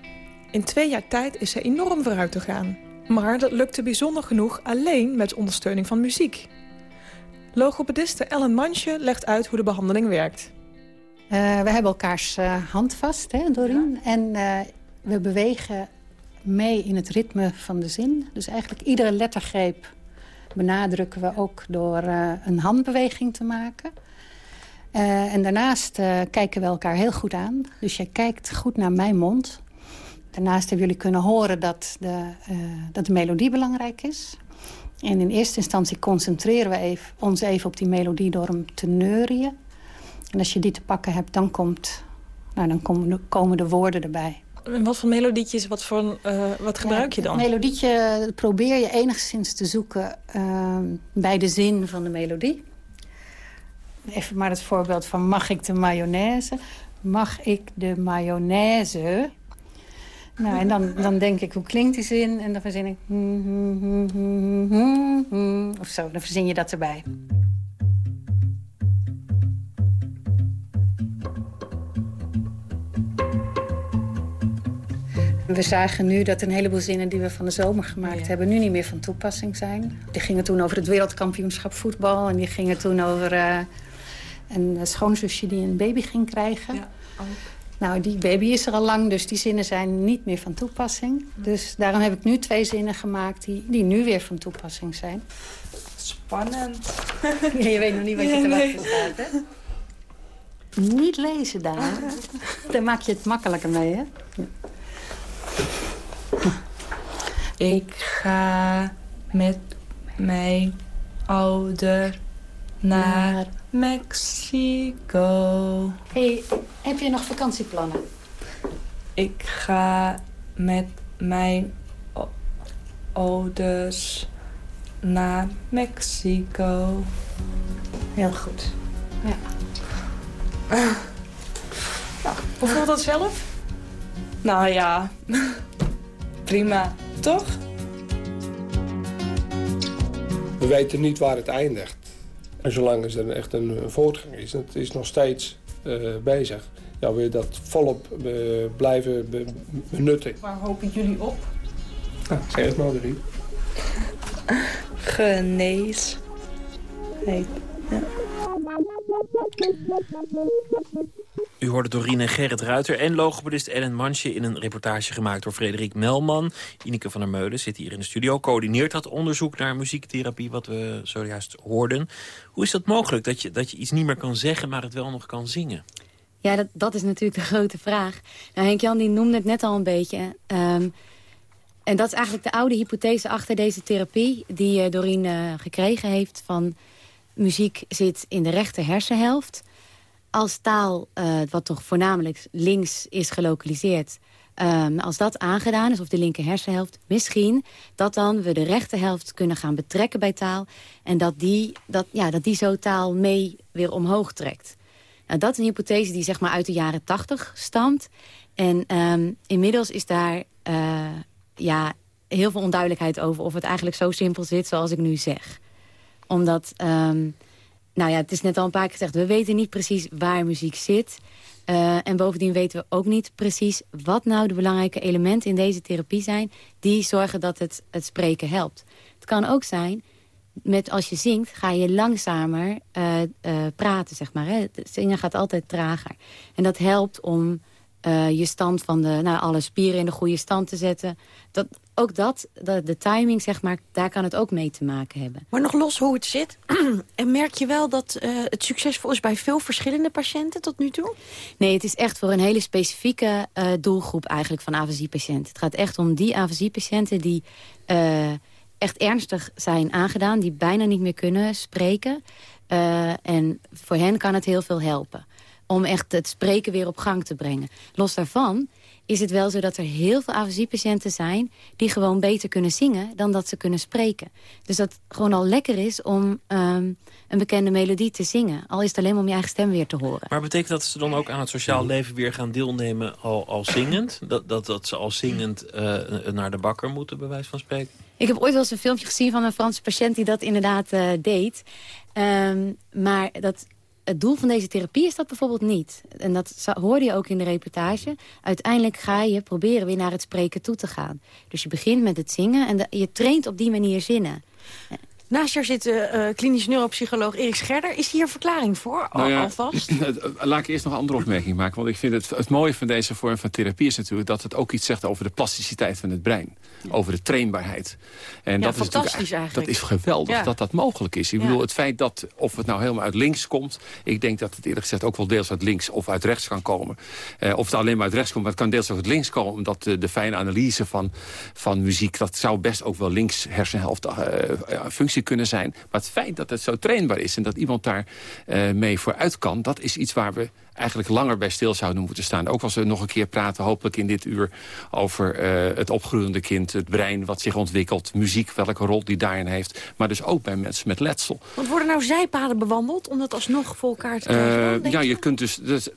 In twee jaar tijd is ze enorm vooruit gegaan. Maar dat lukte bijzonder genoeg alleen met ondersteuning van muziek. Logopediste Ellen Mansje legt uit hoe de behandeling werkt. Uh, we hebben elkaars uh, hand vast, hè, Doreen. En uh, we bewegen mee in het ritme van de zin. Dus eigenlijk iedere lettergreep benadrukken we ook door een handbeweging te maken. en daarnaast kijken we elkaar heel goed aan. Dus je kijkt goed naar mijn mond. Daarnaast hebben jullie kunnen horen dat de, dat de melodie belangrijk is. En in eerste instantie concentreren we even, ons even op die melodie door hem te neurien. En als je die te pakken hebt, dan, komt, nou, dan komen de woorden erbij. En wat voor melodietjes, wat, voor, uh, wat gebruik je dan? Het melodietje probeer je enigszins te zoeken uh, bij de zin van de melodie. Even maar het voorbeeld van mag ik de mayonaise? Mag ik de mayonaise? Nou, en dan, dan denk ik, hoe klinkt die zin? En dan verzin ik... Of zo, dan verzin je dat erbij. We zagen nu dat een heleboel zinnen die we van de zomer gemaakt hebben... nu niet meer van toepassing zijn. Die gingen toen over het wereldkampioenschap voetbal... en die gingen toen over uh, een schoonzusje die een baby ging krijgen. Ja, nou, die baby is er al lang, dus die zinnen zijn niet meer van toepassing. Dus daarom heb ik nu twee zinnen gemaakt die, die nu weer van toepassing zijn. Spannend. Ja, je weet nog niet wat je te wachten staat, hè? Niet lezen daar. Daar maak je het makkelijker mee, hè? Ja. Ik ga met mijn ouder naar Mexico. hey, heb je nog vakantieplannen? Ik ga met mijn ouders naar Mexico. Heel goed. Ja. Nou, hoe voelt dat zelf? Nou ja, prima, toch? We weten niet waar het eindigt. En zolang er echt een, voortgang is, het is nog steeds uh, bezig. Ja, wil je dat volop uh, blijven be benutten. Waar hopen jullie op? Ah, zeg het maar, drie. Genees. Hey. Ja. U hoorde Dorine Gerrit Ruiter en logopedist Ellen Mansje... in een reportage gemaakt door Frederik Melman. Ineke van der Meulen zit hier in de studio. Coördineert dat onderzoek naar muziektherapie... wat we zojuist hoorden. Hoe is dat mogelijk, dat je, dat je iets niet meer kan zeggen... maar het wel nog kan zingen? Ja, dat, dat is natuurlijk de grote vraag. Nou, Henk-Jan noemde het net al een beetje... Um, en dat is eigenlijk de oude hypothese achter deze therapie... die uh, Doreen uh, gekregen heeft van... muziek zit in de rechter hersenhelft als taal, uh, wat toch voornamelijk links is gelokaliseerd... Um, als dat aangedaan is, of de linker hersenhelft, misschien... dat dan we de rechterhelft kunnen gaan betrekken bij taal... en dat die, dat, ja, dat die zo taal mee weer omhoog trekt. Nou, dat is een hypothese die zeg maar, uit de jaren tachtig stamt. En um, inmiddels is daar uh, ja, heel veel onduidelijkheid over... of het eigenlijk zo simpel zit zoals ik nu zeg. Omdat... Um, nou ja, het is net al een paar keer gezegd. We weten niet precies waar muziek zit. Uh, en bovendien weten we ook niet precies wat nou de belangrijke elementen in deze therapie zijn... die zorgen dat het, het spreken helpt. Het kan ook zijn, met als je zingt ga je langzamer uh, uh, praten, zeg maar. Hè? Zingen gaat altijd trager. En dat helpt om je stand van de, nou, alle spieren in de goede stand te zetten. Dat, ook dat, de, de, timing, zeg maar, daar kan het ook mee te maken hebben. Maar nog los hoe het zit, en merk je wel dat uh, het succesvol is bij veel verschillende patiënten tot nu toe? Nee, het is echt voor een hele specifieke uh, doelgroep eigenlijk van afasiepatiënten. Het gaat echt om die afasiepatiënten die uh, echt ernstig zijn aangedaan, die bijna niet meer kunnen spreken. en voor hen kan het heel veel helpen om echt het spreken weer op gang te brengen. Los daarvan is het wel zo dat er heel veel afasiepatiënten zijn... die gewoon beter kunnen zingen dan dat ze kunnen spreken. Dus dat het gewoon al lekker is om um, een bekende melodie te zingen. Al is het alleen maar om je eigen stem weer te horen. Maar betekent dat ze dan ook aan het sociaal leven weer gaan deelnemen al, al zingend? Dat, dat, dat ze al zingend uh, naar de bakker moeten, bij wijze van spreken? Ik heb ooit wel eens een filmpje gezien van een Franse patiënt die dat inderdaad uh, deed. Um, maar dat het doel van deze therapie is dat bijvoorbeeld niet. En dat hoorde je ook in de reportage. Uiteindelijk ga je proberen weer naar het spreken toe te gaan. Dus je begint met het zingen en je traint op die manier zinnen. Naast jou zit uh, klinisch neuropsycholoog Erik Scherder. Is hier een verklaring voor, nou ja, alvast? Laat ik eerst nog een andere opmerking maken. Want ik vind het, het mooie van deze vorm van therapie is natuurlijk... dat het ook iets zegt over de plasticiteit van het brein. Over de trainbaarheid. En ja, dat fantastisch is eigenlijk. Dat is geweldig dat dat mogelijk is. Ik bedoel, het feit dat, of het nou helemaal uit links komt... ik denk dat het eerlijk gezegd ook wel deels uit links of uit rechts kan komen. Eh, of het alleen maar uit rechts komt, maar het kan deels ook uit links komen... omdat de, de fijne analyse van, van muziek... dat zou best ook wel links hersenhelft eh, eh, functie kunnen zijn. Maar het feit dat het zo trainbaar is... en dat iemand daar eh, mee vooruit kan... dat is iets waar we eigenlijk langer bij stil zouden moeten staan. Ook als we nog een keer praten, hopelijk in dit uur... over eh, het opgroeiende kind, het brein wat zich ontwikkelt... muziek, welke rol die daarin heeft. Maar dus ook bij mensen met letsel. Want worden nou zijpaden bewandeld om dat alsnog voor elkaar te krijgen? Eh, denk ja, je? je kunt dus, dus...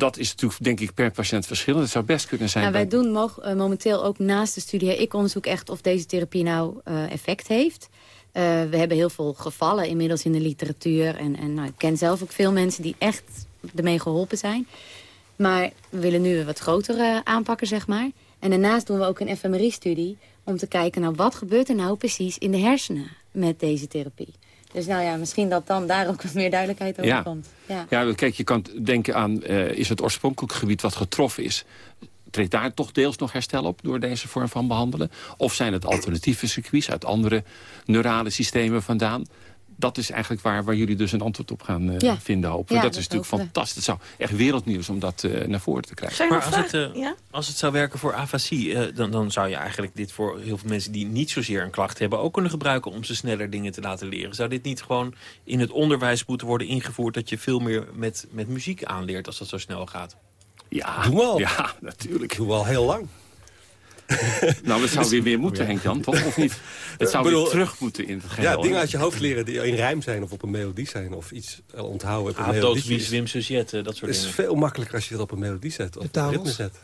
Dat is natuurlijk, denk ik, per patiënt verschillend. Het zou best kunnen zijn... Ja, wij bij- doen mo- momenteel ook naast de studie... ik onderzoek echt of deze therapie nou eh, effect heeft. Eh, we hebben heel veel gevallen inmiddels in de literatuur. En, en nou, ik ken zelf ook veel mensen die echt ermee geholpen zijn. Maar we willen nu wat groter eh, aanpakken, zeg maar. En daarnaast doen we ook een fMRI-studie... om te kijken, nou, wat gebeurt er nou precies in de hersenen met deze therapie. Dus nou ja, misschien dat dan daar ook wat meer duidelijkheid over Ja. komt. Ja. Ja, kijk, je kan denken aan, eh, is het oorspronkelijk gebied wat getroffen is... treedt daar toch deels nog herstel op door deze vorm van behandelen? Of zijn het alternatieve circuits uit andere neurale systemen vandaan? Dat is eigenlijk waar, waar jullie dus een antwoord op gaan eh, Ja. vinden, hopen. Ja, dat, dat is natuurlijk we. fantastisch. Het zou echt wereldnieuws om dat eh, naar voren te krijgen. Maar als het, eh, ja? Als het zou werken voor afasie, dan, dan zou je eigenlijk dit voor heel veel mensen die niet zozeer een klacht hebben... ook kunnen gebruiken om ze sneller dingen te laten leren. Zou dit niet gewoon in het onderwijs moeten worden ingevoerd... dat je veel meer met, met muziek aanleert als dat zo snel gaat? Ja, Doen we al. ja natuurlijk. Doen we al heel lang. Nou, het zou weer weer moeten, Henk Jan, toch? Of niet? Het zou bedoel, weer terug moeten in het geheel. Ja, dingen uit je hoofd leren die in rijm zijn of op een melodie zijn. Of iets eh, onthouden op een Ah, melodie. Doodwies, Wim Suzette, dat soort Het is dingen. veel makkelijker als je het op een melodie zet. Of De op tafels? ritme zet.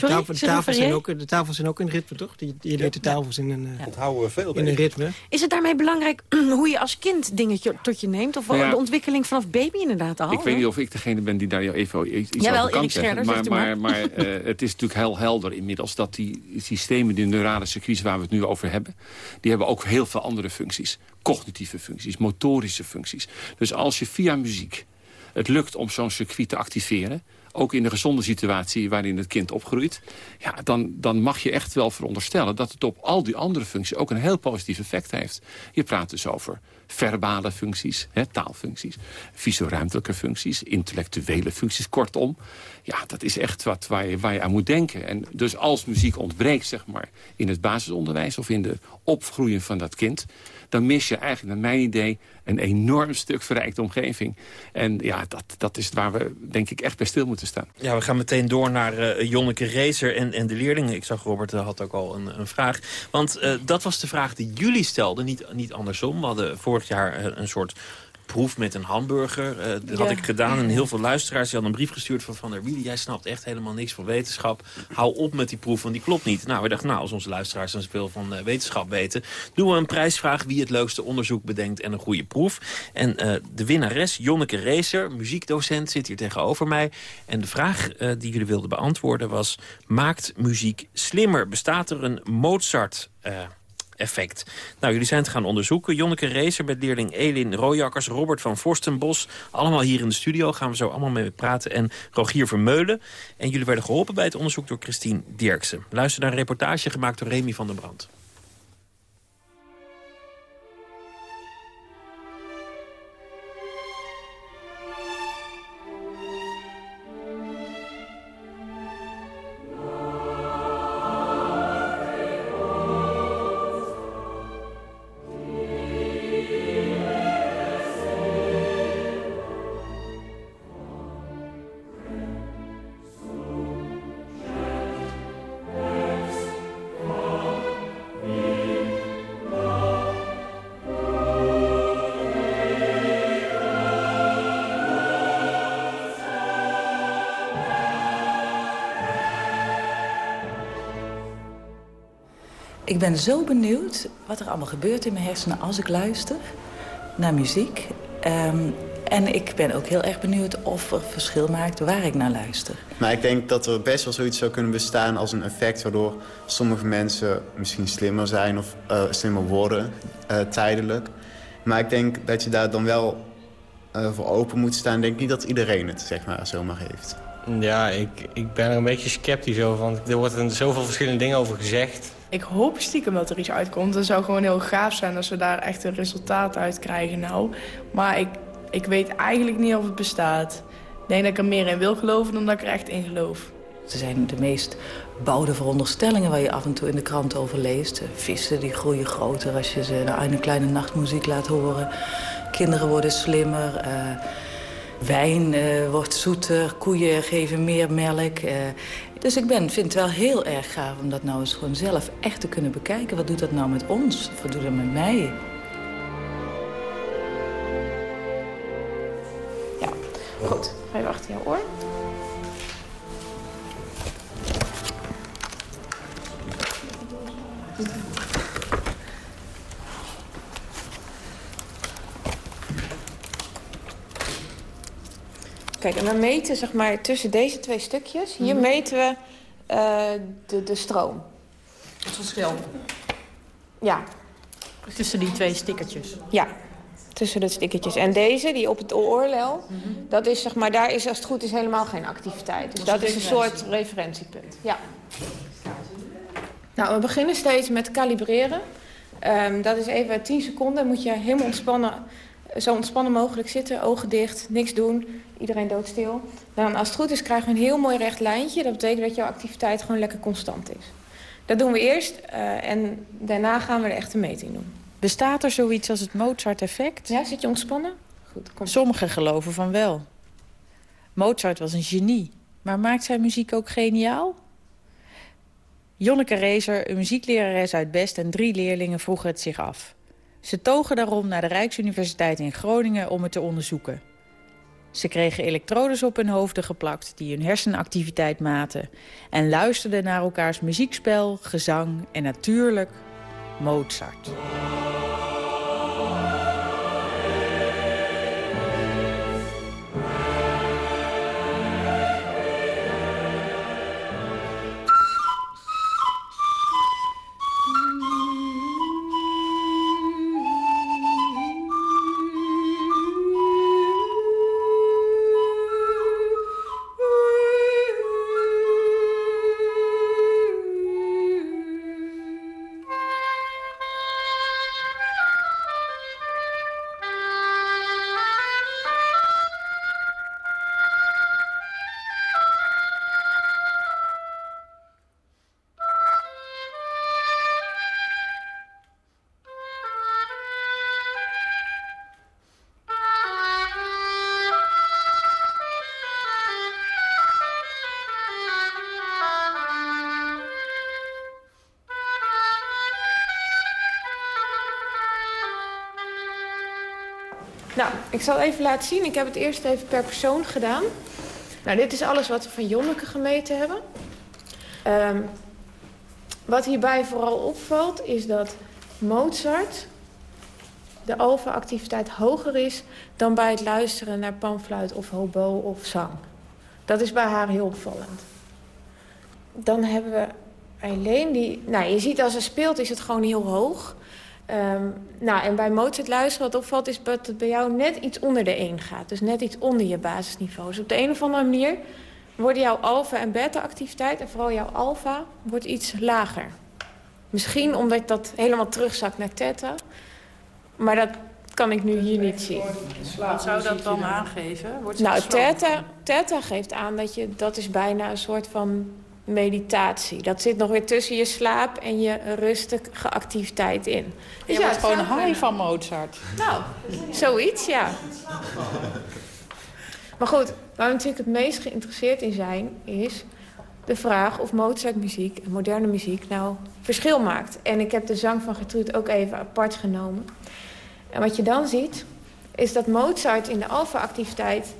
De, tafel- tafels zijn ook, de tafels zijn ook in ritme, toch? Je, je leert de tafels in een, eh, Onthouden we veel in een ritme. Is het daarmee belangrijk hoe je als kind dingetje tot je neemt? Of Nou ja. de ontwikkeling vanaf baby inderdaad al? Ik weet niet of ik degene ben die daar even iets Jawel, over kan zeggen. Maar, maar. maar eh, het is natuurlijk heel helder inmiddels... dat die systemen, die neurale circuits waar we het nu over hebben... die hebben ook heel veel andere functies. Cognitieve functies, motorische functies. Dus als je via muziek het lukt om zo'n circuit te activeren... ook in de gezonde situatie waarin het kind opgroeit... Ja, dan, dan mag je echt wel veronderstellen dat het op al die andere functies... ook een heel positief effect heeft. Je praat dus over verbale functies, hè, taalfuncties... visoruimtelijke functies, intellectuele functies, kortom. Ja, dat is echt wat waar je, waar je aan moet denken. En dus als muziek ontbreekt, zeg maar, in het basisonderwijs... of in de opgroeien van dat kind... dan mis je eigenlijk, naar mijn idee, een enorm stuk verrijkte omgeving. En ja, dat, dat is waar we, denk ik, echt bij stil moeten staan. Ja, we gaan meteen door naar eh, Jonneke Racer en, en de leerlingen. Ik zag Robert eh, had ook al een, een vraag. Want eh, dat was de vraag die jullie stelden, niet, niet andersom. We hadden vorig jaar een soort proef met een hamburger. Eh, dat had ik gedaan en heel veel luisteraars die hadden een brief gestuurd van Van der Wielen. Jij snapt echt helemaal niks van wetenschap. Hou op met die proef, want die klopt niet. Nou, we dachten, nou, als onze luisteraars dan veel van eh, wetenschap weten... doen we een prijsvraag wie het leukste onderzoek bedenkt en een goede proef. En eh, de winnares, Jonneke Racer, muziekdocent, zit hier tegenover mij. En de vraag die jullie wilden beantwoorden was... maakt muziek slimmer? Bestaat er een Mozart... effect. Nou, jullie zijn het gaan onderzoeken. Jonneke Racer met leerling Elin Rooijakkers, Robert van Forstenbos. Allemaal hier in de studio gaan we zo allemaal mee praten. En Rogier Vermeulen. En jullie werden geholpen bij het onderzoek door Christine Dirksen. Luister naar een reportage gemaakt door Remy van der Brand. Ben zo benieuwd wat er allemaal gebeurt in mijn hersenen als ik luister naar muziek. Ehm, En ik ben ook heel erg benieuwd of er verschil maakt waar ik naar luister. Maar ik denk dat er best wel zoiets zou kunnen bestaan als een effect... waardoor sommige mensen misschien slimmer zijn of uh, slimmer worden uh, tijdelijk. Maar ik denk dat je daar dan wel uh, voor open moet staan. Ik denk niet dat iedereen het zeg maar, zomaar heeft. Ja, ik, ik ben er een beetje sceptisch over, want er worden zoveel verschillende dingen over gezegd. Ik hoop stiekem dat er iets uitkomt. Het zou gewoon heel gaaf zijn als we daar echt een resultaat uit krijgen nou. Maar ik, ik weet eigenlijk niet of het bestaat. Ik denk dat ik er meer in wil geloven dan dat ik er echt in geloof. Ze zijn de meest bouwde veronderstellingen waar je af en toe in de krant over leest. Vissen die groeien groter als je ze naar een kleine nachtmuziek laat horen. Kinderen worden slimmer. Uh, wijn uh, wordt zoeter. Koeien geven meer melk. Uh, dus ik ben, vind het wel heel erg gaaf om dat nou eens gewoon zelf echt te kunnen bekijken. Wat doet dat nou met ons? Wat doet dat met mij? Ja, goed. Ga even achter jouw oor. Kijk, en we meten zeg maar tussen deze twee stukjes. Hier Mhm. meten we uh, de, de stroom. Het verschil. Ja. Tussen die twee stickertjes. Ja, tussen de stickertjes. En deze, die op het oorlel, dat is zeg maar, daar is als het goed is helemaal geen activiteit. Dus Dat is een een soort referentiepunt. Ja. Nou, we beginnen steeds met kalibreren. Um, dat is even 10 seconden. Moet je helemaal ontspannen, zo ontspannen mogelijk zitten. Ogen dicht, niks doen. Iedereen doodstil. Dan, als het goed is, krijgen we een heel mooi recht lijntje. Dat betekent dat jouw activiteit gewoon lekker constant is. Dat doen we eerst uh, en daarna gaan we de echte meting doen. Bestaat er zoiets als het Mozart-effect? Ja, zit je ontspannen? Goed, kom. Sommigen geloven van wel. Mozart was een genie, maar maakt zijn muziek ook geniaal? Jonneke Rezer, een muzieklerares uit Best en drie leerlingen vroegen het zich af. Ze togen daarom naar de Rijksuniversiteit in Groningen om het te onderzoeken. Ze kregen elektrodes op hun hoofden geplakt die hun hersenactiviteit maten... en luisterden naar elkaars muziekspel, gezang en natuurlijk Mozart. Ik zal even laten zien. Ik heb het eerst even per persoon gedaan. Nou, dit is alles wat we van Jonneke gemeten hebben. Um, wat hierbij vooral opvalt is dat Mozart de alfa-activiteit hoger is dan bij het luisteren naar panfluit of hobo of zang. Dat is bij haar heel opvallend. Dan hebben we Eileen, die... Nou, je ziet als ze speelt is het gewoon heel hoog. Um, nou, en bij Mozart luisteren wat opvalt is dat het bij jou net iets onder de 1 gaat. Dus net iets onder je basisniveau. Dus op de een of andere manier worden jouw alfa- en beta-activiteit... en vooral jouw alfa wordt iets lager. Misschien omdat dat helemaal terugzakt naar theta. Maar dat kan ik nu hier niet zien. Wat zou dat dan aangeven? Wordt nou, theta, theta geeft aan dat je... dat is bijna een soort van meditatie. Dat zit nog weer tussen je slaap en je rustige activiteit in. Dus je ja, wordt gewoon high van Mozart. Nou, zoiets, ja. Maar goed, waar we natuurlijk het meest geïnteresseerd in zijn... is de vraag of Mozart-muziek en moderne muziek nou verschil maakt. En ik heb de zang van Gertrude ook even apart genomen. En wat je dan ziet, is dat Mozart in de alfa-activiteit...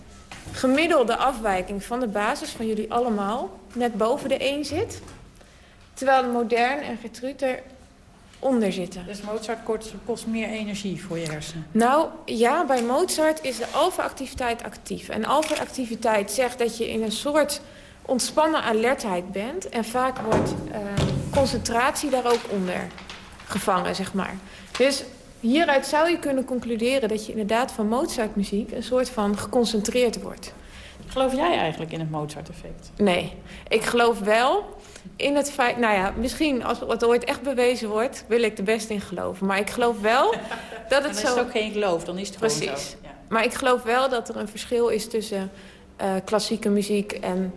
gemiddelde afwijking van de basis van jullie allemaal net boven de 1 zit. Terwijl de modern en Gertrude er onder zitten. Dus Mozart kost, kost meer energie voor je hersenen? Nou, ja, bij Mozart is de alfa-activiteit actief. En alfa-activiteit zegt dat je in een soort ontspannen alertheid bent. En vaak wordt uh, concentratie daar ook onder gevangen, zeg maar. Dus hieruit zou je kunnen concluderen dat je inderdaad van Mozart-muziek... een soort van geconcentreerd wordt. Geloof jij eigenlijk in het Mozart-effect? Nee. Ik geloof wel in het feit... Nou ja, misschien als het ooit echt bewezen wordt... wil ik er best in geloven. Maar ik geloof wel dat het zo... Dan is het ook geen geloof, dan is het Precies. gewoon zo. Ja. Maar ik geloof wel dat er een verschil is tussen uh, klassieke muziek... en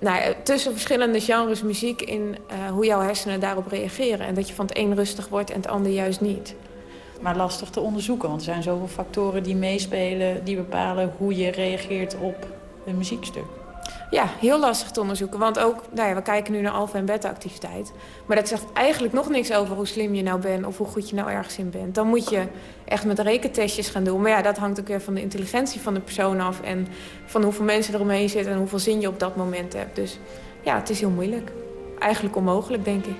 nou, ja, tussen verschillende genres muziek... in uh, hoe jouw hersenen daarop reageren. En dat je van het een rustig wordt en het ander juist niet. Maar lastig te onderzoeken, want er zijn zoveel factoren die meespelen... die bepalen hoe je reageert op een muziekstuk. Ja, heel lastig te onderzoeken. Want ook, nou ja, we kijken nu naar alfa- en beta-activiteit. Maar dat zegt eigenlijk nog niks over hoe slim je nou bent... of hoe goed je nou ergens in bent. Dan moet je echt met rekentestjes gaan doen. Maar ja, dat hangt ook weer van de intelligentie van de persoon af... en van hoeveel mensen er omheen zitten en hoeveel zin je op dat moment hebt. Dus ja, het is heel moeilijk. Eigenlijk onmogelijk, denk ik.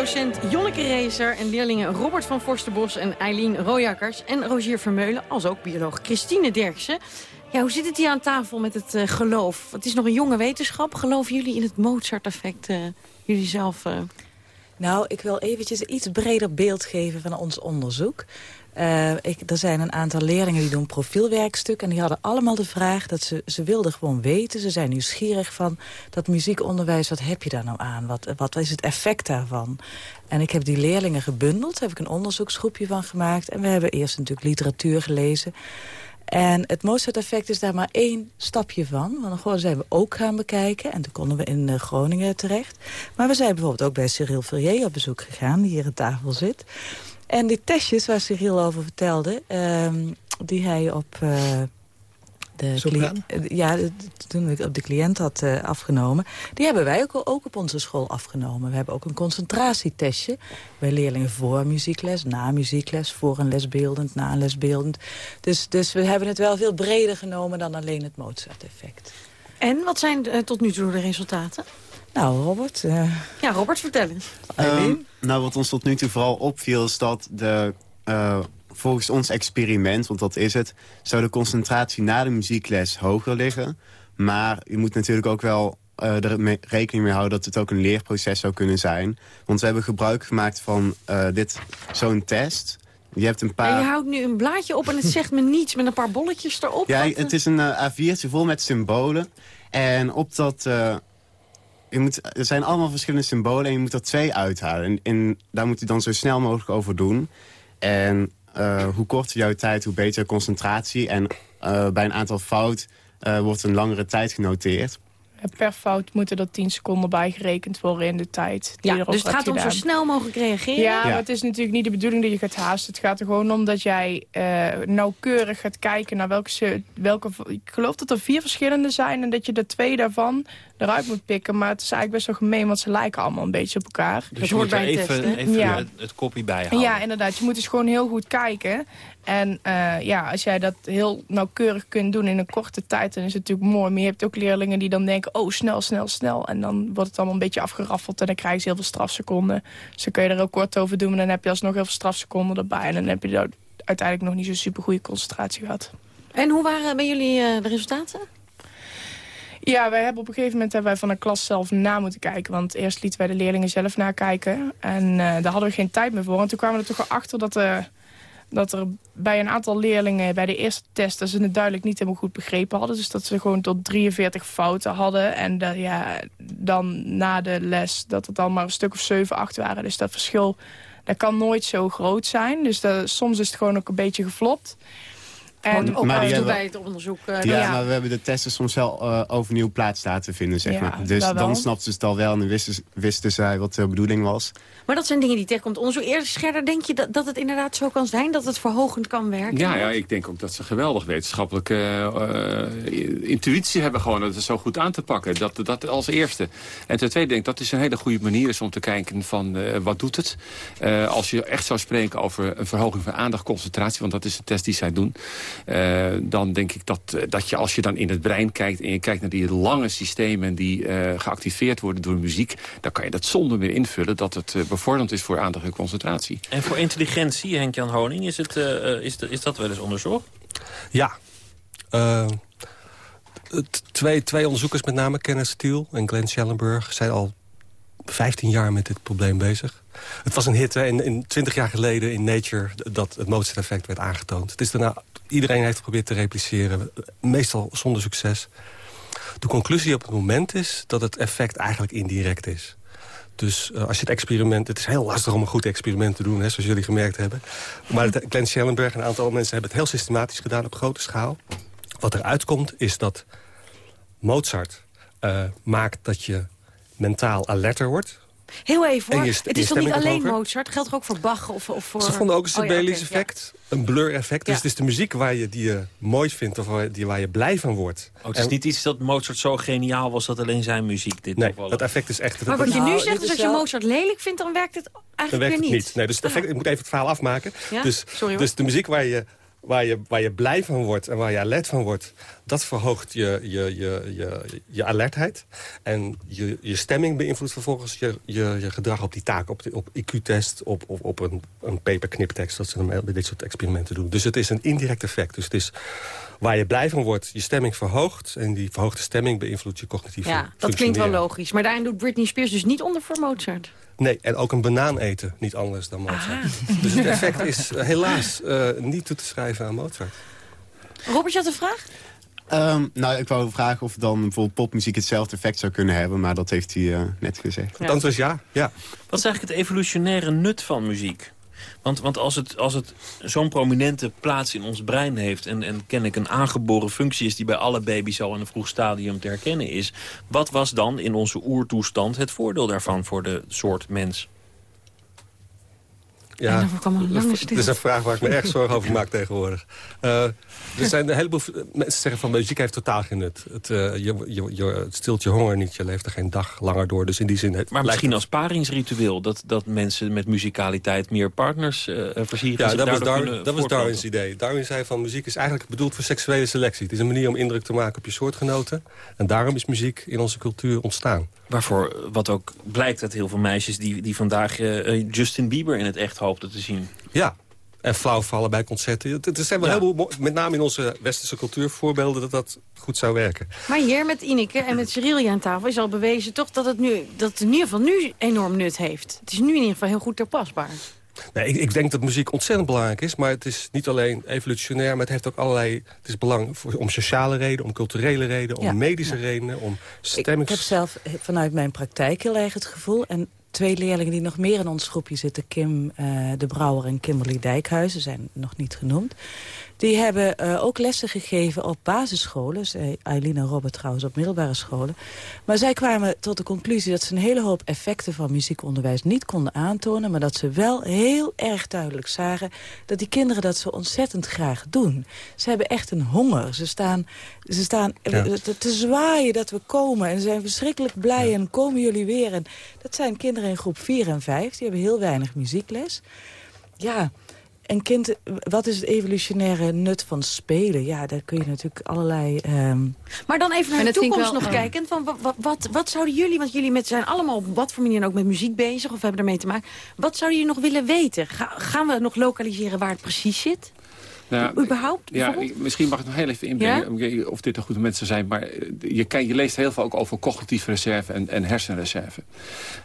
Muziekdocent Jonneke Reeser en leerlingen Robert van Forsterbos en Eileen Royakkers en Rogier Vermeulen, als ook bioloog Christine Derksen. Ja, hoe zit het hier aan tafel met het uh, geloof? Het is nog een jonge wetenschap. Geloven jullie in het Mozart-effect? Uh, jullie zelf... Uh... Nou, ik wil eventjes een iets breder beeld geven van ons onderzoek. Uh, er zijn een aantal leerlingen die doen profielwerkstuk... en die hadden allemaal de vraag dat ze, ze wilden gewoon weten... ze zijn nieuwsgierig van dat muziekonderwijs, wat heb je daar nou aan? Wat, wat is het effect daarvan? En ik heb die leerlingen gebundeld, daar heb ik een onderzoeksgroepje van gemaakt... en we hebben eerst natuurlijk literatuur gelezen... En het Mozart-effect is daar maar één stapje van. Want dan zijn we ook gaan bekijken. En toen konden we in uh, Groningen terecht. Maar we zijn bijvoorbeeld ook bij Cyril Ferrier op bezoek gegaan... die hier aan tafel zit. En die testjes waar Cyril over vertelde... Um, die hij op... Uh, de ja, toen ik op de cliënt had uh, afgenomen... die hebben wij ook, ook op onze school afgenomen. We hebben ook een concentratietestje bij leerlingen voor muziekles, na muziekles... voor een lesbeeldend, na een lesbeeldend. Dus, dus we hebben het wel veel breder genomen dan alleen het Mozart-effect. En wat zijn uh, tot nu toe de resultaten? Nou, Robert... Uh... Ja, Robert, vertel eens. Um, nou, wat ons tot nu toe vooral opviel is dat de... Uh, volgens ons experiment, want dat is het... zou de concentratie na de muziekles hoger liggen. Maar u moet natuurlijk ook wel uh, er mee, rekening mee houden... dat het ook een leerproces zou kunnen zijn. Want we hebben gebruik gemaakt van uh, dit zo'n test... Je hebt een paar... En je houdt nu een blaadje op en het zegt me niets met een paar bolletjes erop. Ja, het is een uh, A4'tje vol met symbolen. En op dat... Je moet, er zijn allemaal verschillende symbolen en je moet er twee uithalen. En, en daar moet je dan zo snel mogelijk over doen. En uh, hoe korter jouw tijd, hoe beter concentratie. En uh, bij een aantal fout uh, wordt een langere tijd genoteerd. Per fout moeten er 10 seconden bijgerekend worden in de tijd. Die ja, dus het gaat om zo snel mogelijk reageren? Ja, ja, maar het is natuurlijk niet de bedoeling dat je gaat haasten. Het gaat er gewoon om dat jij uh, nauwkeurig gaat kijken naar welke, welke... Ik geloof dat er vier verschillende zijn en dat je er twee daarvan eruit moet pikken. Maar het is eigenlijk best wel gemeen, want ze lijken allemaal een beetje op elkaar. Dus je moet er even, even ja. het, het kopie bij houden. Ja, inderdaad. Je moet dus gewoon heel goed kijken. En uh, ja, als jij dat heel nauwkeurig kunt doen in een korte tijd... dan is het natuurlijk mooi. Maar je hebt ook leerlingen die dan denken... oh, snel, snel, snel. En dan wordt het allemaal een beetje afgeraffeld... en dan krijgen ze heel veel strafseconden. Dus dan kun je er ook kort over doen... maar dan heb je alsnog heel veel strafseconden erbij. En dan heb je uiteindelijk nog niet zo'n super goede concentratie gehad. En hoe waren bij jullie uh, de resultaten? Ja, wij hebben op een gegeven moment hebben wij van de klas zelf na moeten kijken. Want eerst lieten wij de leerlingen zelf nakijken. En uh, daar hadden we geen tijd meer voor. En toen kwamen we er toch achter dat, uh, dat er bij een aantal leerlingen... bij de eerste test dat ze het duidelijk niet helemaal goed begrepen hadden. Dus dat ze gewoon tot 43 fouten hadden. En dat, ja, dan na de les dat het dan maar een stuk of 7, 8 waren. Dus dat verschil dat kan nooit zo groot zijn. Dus dat, soms is het gewoon ook een beetje geflopt. En ook maar hebben, bij het onderzoek. Uh, ja, ja, maar we hebben de testen soms wel uh, overnieuw plaats laten vinden, zeg ja, maar. Dus dan snapten ze het al wel en wisten, wisten zij wat de bedoeling was. Maar dat zijn dingen die tegenkomt onderzoek. Eerst, Scherder, denk je dat, dat het inderdaad zo kan zijn? Dat het verhogend kan werken? Ja, ja ik denk ook dat ze geweldig wetenschappelijke uh, intuïtie hebben... gewoon dat het zo goed aan te pakken. Dat, dat als eerste. En ten tweede denk ik dat het een hele goede manier is om te kijken van wat doet het. als je echt zou spreken over een verhoging van aandacht, concentratie... want dat is de test die zij doen Uh, dan denk ik dat, dat je als je dan in het brein kijkt... en je kijkt naar die lange systemen die uh, geactiveerd worden door muziek... dan kan je dat zonder meer invullen dat het uh, bevorderend is voor aandacht en concentratie. En voor intelligentie, Henk-Jan Honing, is, het, is, de, is dat wel eens onderzocht? Ja. twee, twee onderzoekers, met name Kenneth Steele en Glenn Schellenberg... zijn al 15 jaar met dit probleem bezig. Het was een hit hè, in, in 20 jaar geleden in Nature dat het Mozart-effect werd aangetoond. Het is daarna, iedereen heeft geprobeerd te repliceren, meestal zonder succes. De conclusie op het moment is dat het effect eigenlijk indirect is. Dus uh, als je het experiment... Het is heel lastig om een goed experiment te doen, hè, zoals jullie gemerkt hebben. Maar het, Glenn Schellenberg en een aantal mensen hebben het heel systematisch gedaan op grote schaal. Wat eruit komt is dat Mozart uh, maakt dat je mentaal alerter wordt. Heel even hoor. het is toch niet alleen Mozart? Het geldt toch ook voor Bach of, of voor... Ze vonden ook een Sibelius oh, effect, een blur-effect. Dus het is de muziek waar je, die je mooi vindt of waar, die, waar je blij van wordt. Oh, het is niet iets dat Mozart zo geniaal was dat alleen zijn muziek dit Nee, dat effect is echt... Maar wat je nu zegt, is als je Mozart lelijk vindt, dan werkt het eigenlijk dan werkt weer niet. niet. Nee, dus het effect, ik moet even het verhaal afmaken. Dus, dus de muziek waar je waar je, waar je blij van wordt en waar je alert van wordt... dat verhoogt je, je, je, je, je alertheid. En je, je stemming beïnvloedt vervolgens je, je, je gedrag op die taak. Op, op IQ-test, op, op, op een, een paperkniptekst. Dat ze dan bij dit soort experimenten doen. Dus het is een indirect effect. Dus het is waar je blij van wordt, je stemming verhoogt. En die verhoogde stemming beïnvloedt je cognitieve Ja, dat klinkt wel logisch. Maar daarin doet Britney Spears dus niet onder voor Mozart. Nee, en ook een banaan eten niet anders dan Mozart. Dus het effect is uh, helaas uh, niet toe te schrijven aan Mozart. Robert, je had een vraag? Um, nou, ik wou vragen of dan bijvoorbeeld popmuziek hetzelfde effect zou kunnen hebben. Maar dat heeft hij uh, net gezegd. Ja. Het antwoord is ja. ja. Wat is eigenlijk het evolutionaire nut van muziek? Want, want als het, als het zo'n prominente plaats in ons brein heeft... en, en ik een aangeboren functie is die bij alle baby's al in een vroeg stadium te herkennen is... wat was dan in onze oertoestand het voordeel daarvan voor de soort mens? Ja, dat is een vraag waar ik me erg zorgen over maak tegenwoordig. Uh, er zijn een heleboel mensen zeggen van muziek heeft totaal geen nut. Het, uh, je, je, je, het stilt je honger niet, je leeft er geen dag langer door. Dus in die zin... Het maar misschien als paringsritueel, dat, dat mensen met muzikaliteit meer partners uh, versieren. Ja, dat was, Darwin, dat was Darwin's idee. Darwin zei van muziek is eigenlijk bedoeld voor seksuele selectie. Het is een manier om indruk te maken op je soortgenoten. En daarom is muziek in onze cultuur ontstaan. Waarvoor, wat ook blijkt uit heel veel meisjes die, die vandaag uh, Justin Bieber in het echt hoopten te zien. Ja, en flauwvallen bij concerten. Er zijn wel ja. heel veel, met name in onze westerse cultuur, voorbeelden dat dat goed zou werken. Maar hier met Ineke en met Cyril aan tafel is al bewezen toch dat het, nu, dat het in ieder geval nu enorm nut heeft. Het is nu in ieder geval heel goed toepasbaar. Nee, ik, ik, denk dat muziek ontzettend belangrijk is. Maar het is niet alleen evolutionair, maar het heeft ook allerlei... Het is belang voor, om sociale redenen, om culturele redenen, om medische redenen, om stemmings... Ik, ik heb zelf vanuit mijn praktijk heel erg het gevoel... en twee leerlingen die nog meer in ons groepje zitten... Kim uh, de Brouwer en Kimberly Dijkhuizen, zijn nog niet genoemd... Die hebben uh, ook lessen gegeven op basisscholen. Eileen en Robert trouwens op middelbare scholen. Maar zij kwamen tot de conclusie dat ze een hele hoop effecten van muziekonderwijs niet konden aantonen. Maar dat ze wel heel erg duidelijk zagen dat die kinderen dat zo ontzettend graag doen. Ze hebben echt een honger. Ze staan, ze staan ja. te zwaaien dat we komen. En ze zijn verschrikkelijk blij ja. en komen jullie weer. En dat zijn kinderen in groep 4 en 5. Die hebben heel weinig muziekles. Ja, en kind, wat is het evolutionaire nut van spelen? Ja, daar kun je natuurlijk allerlei... Um... Maar dan even naar de toekomst nog kijken. Van, wat, wat, wat, zouden jullie, want jullie met, zijn allemaal op wat voor manier ook met muziek bezig... of hebben ermee te maken. Wat zouden jullie nog willen weten? gaan we nog lokaliseren waar het precies zit? Nou, überhaupt? Ja, misschien mag ik nog heel even inbrengen of dit een goede mensen zijn. Maar eh, je, je leest heel veel ook over cognitieve reserve en, en hersenreserve.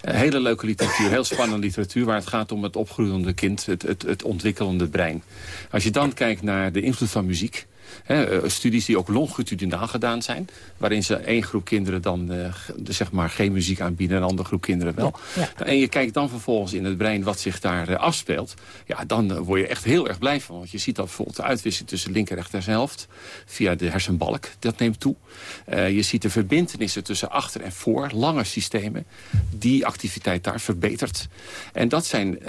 Uh, hele leuke literatuur, heel spannende literatuur... waar het gaat om het opgroeiende kind, het, het, het ontwikkelende brein. Als je dan kijkt naar de invloed van muziek... Eh, studies die ook longitudinaal gedaan zijn. Waarin ze één groep kinderen dan uh, zeg maar geen muziek aanbieden... en een andere groep kinderen wel. Ja, En je kijkt dan vervolgens in het brein wat zich daar uh, afspeelt. Ja, dan word je echt heel erg blij van. Want je ziet dat bijvoorbeeld de uitwisseling tussen linker en rechterhelft... via de hersenbalk, dat neemt toe. je ziet de verbindenissen tussen achter en voor, lange systemen. Die activiteit daar verbetert. En dat zijn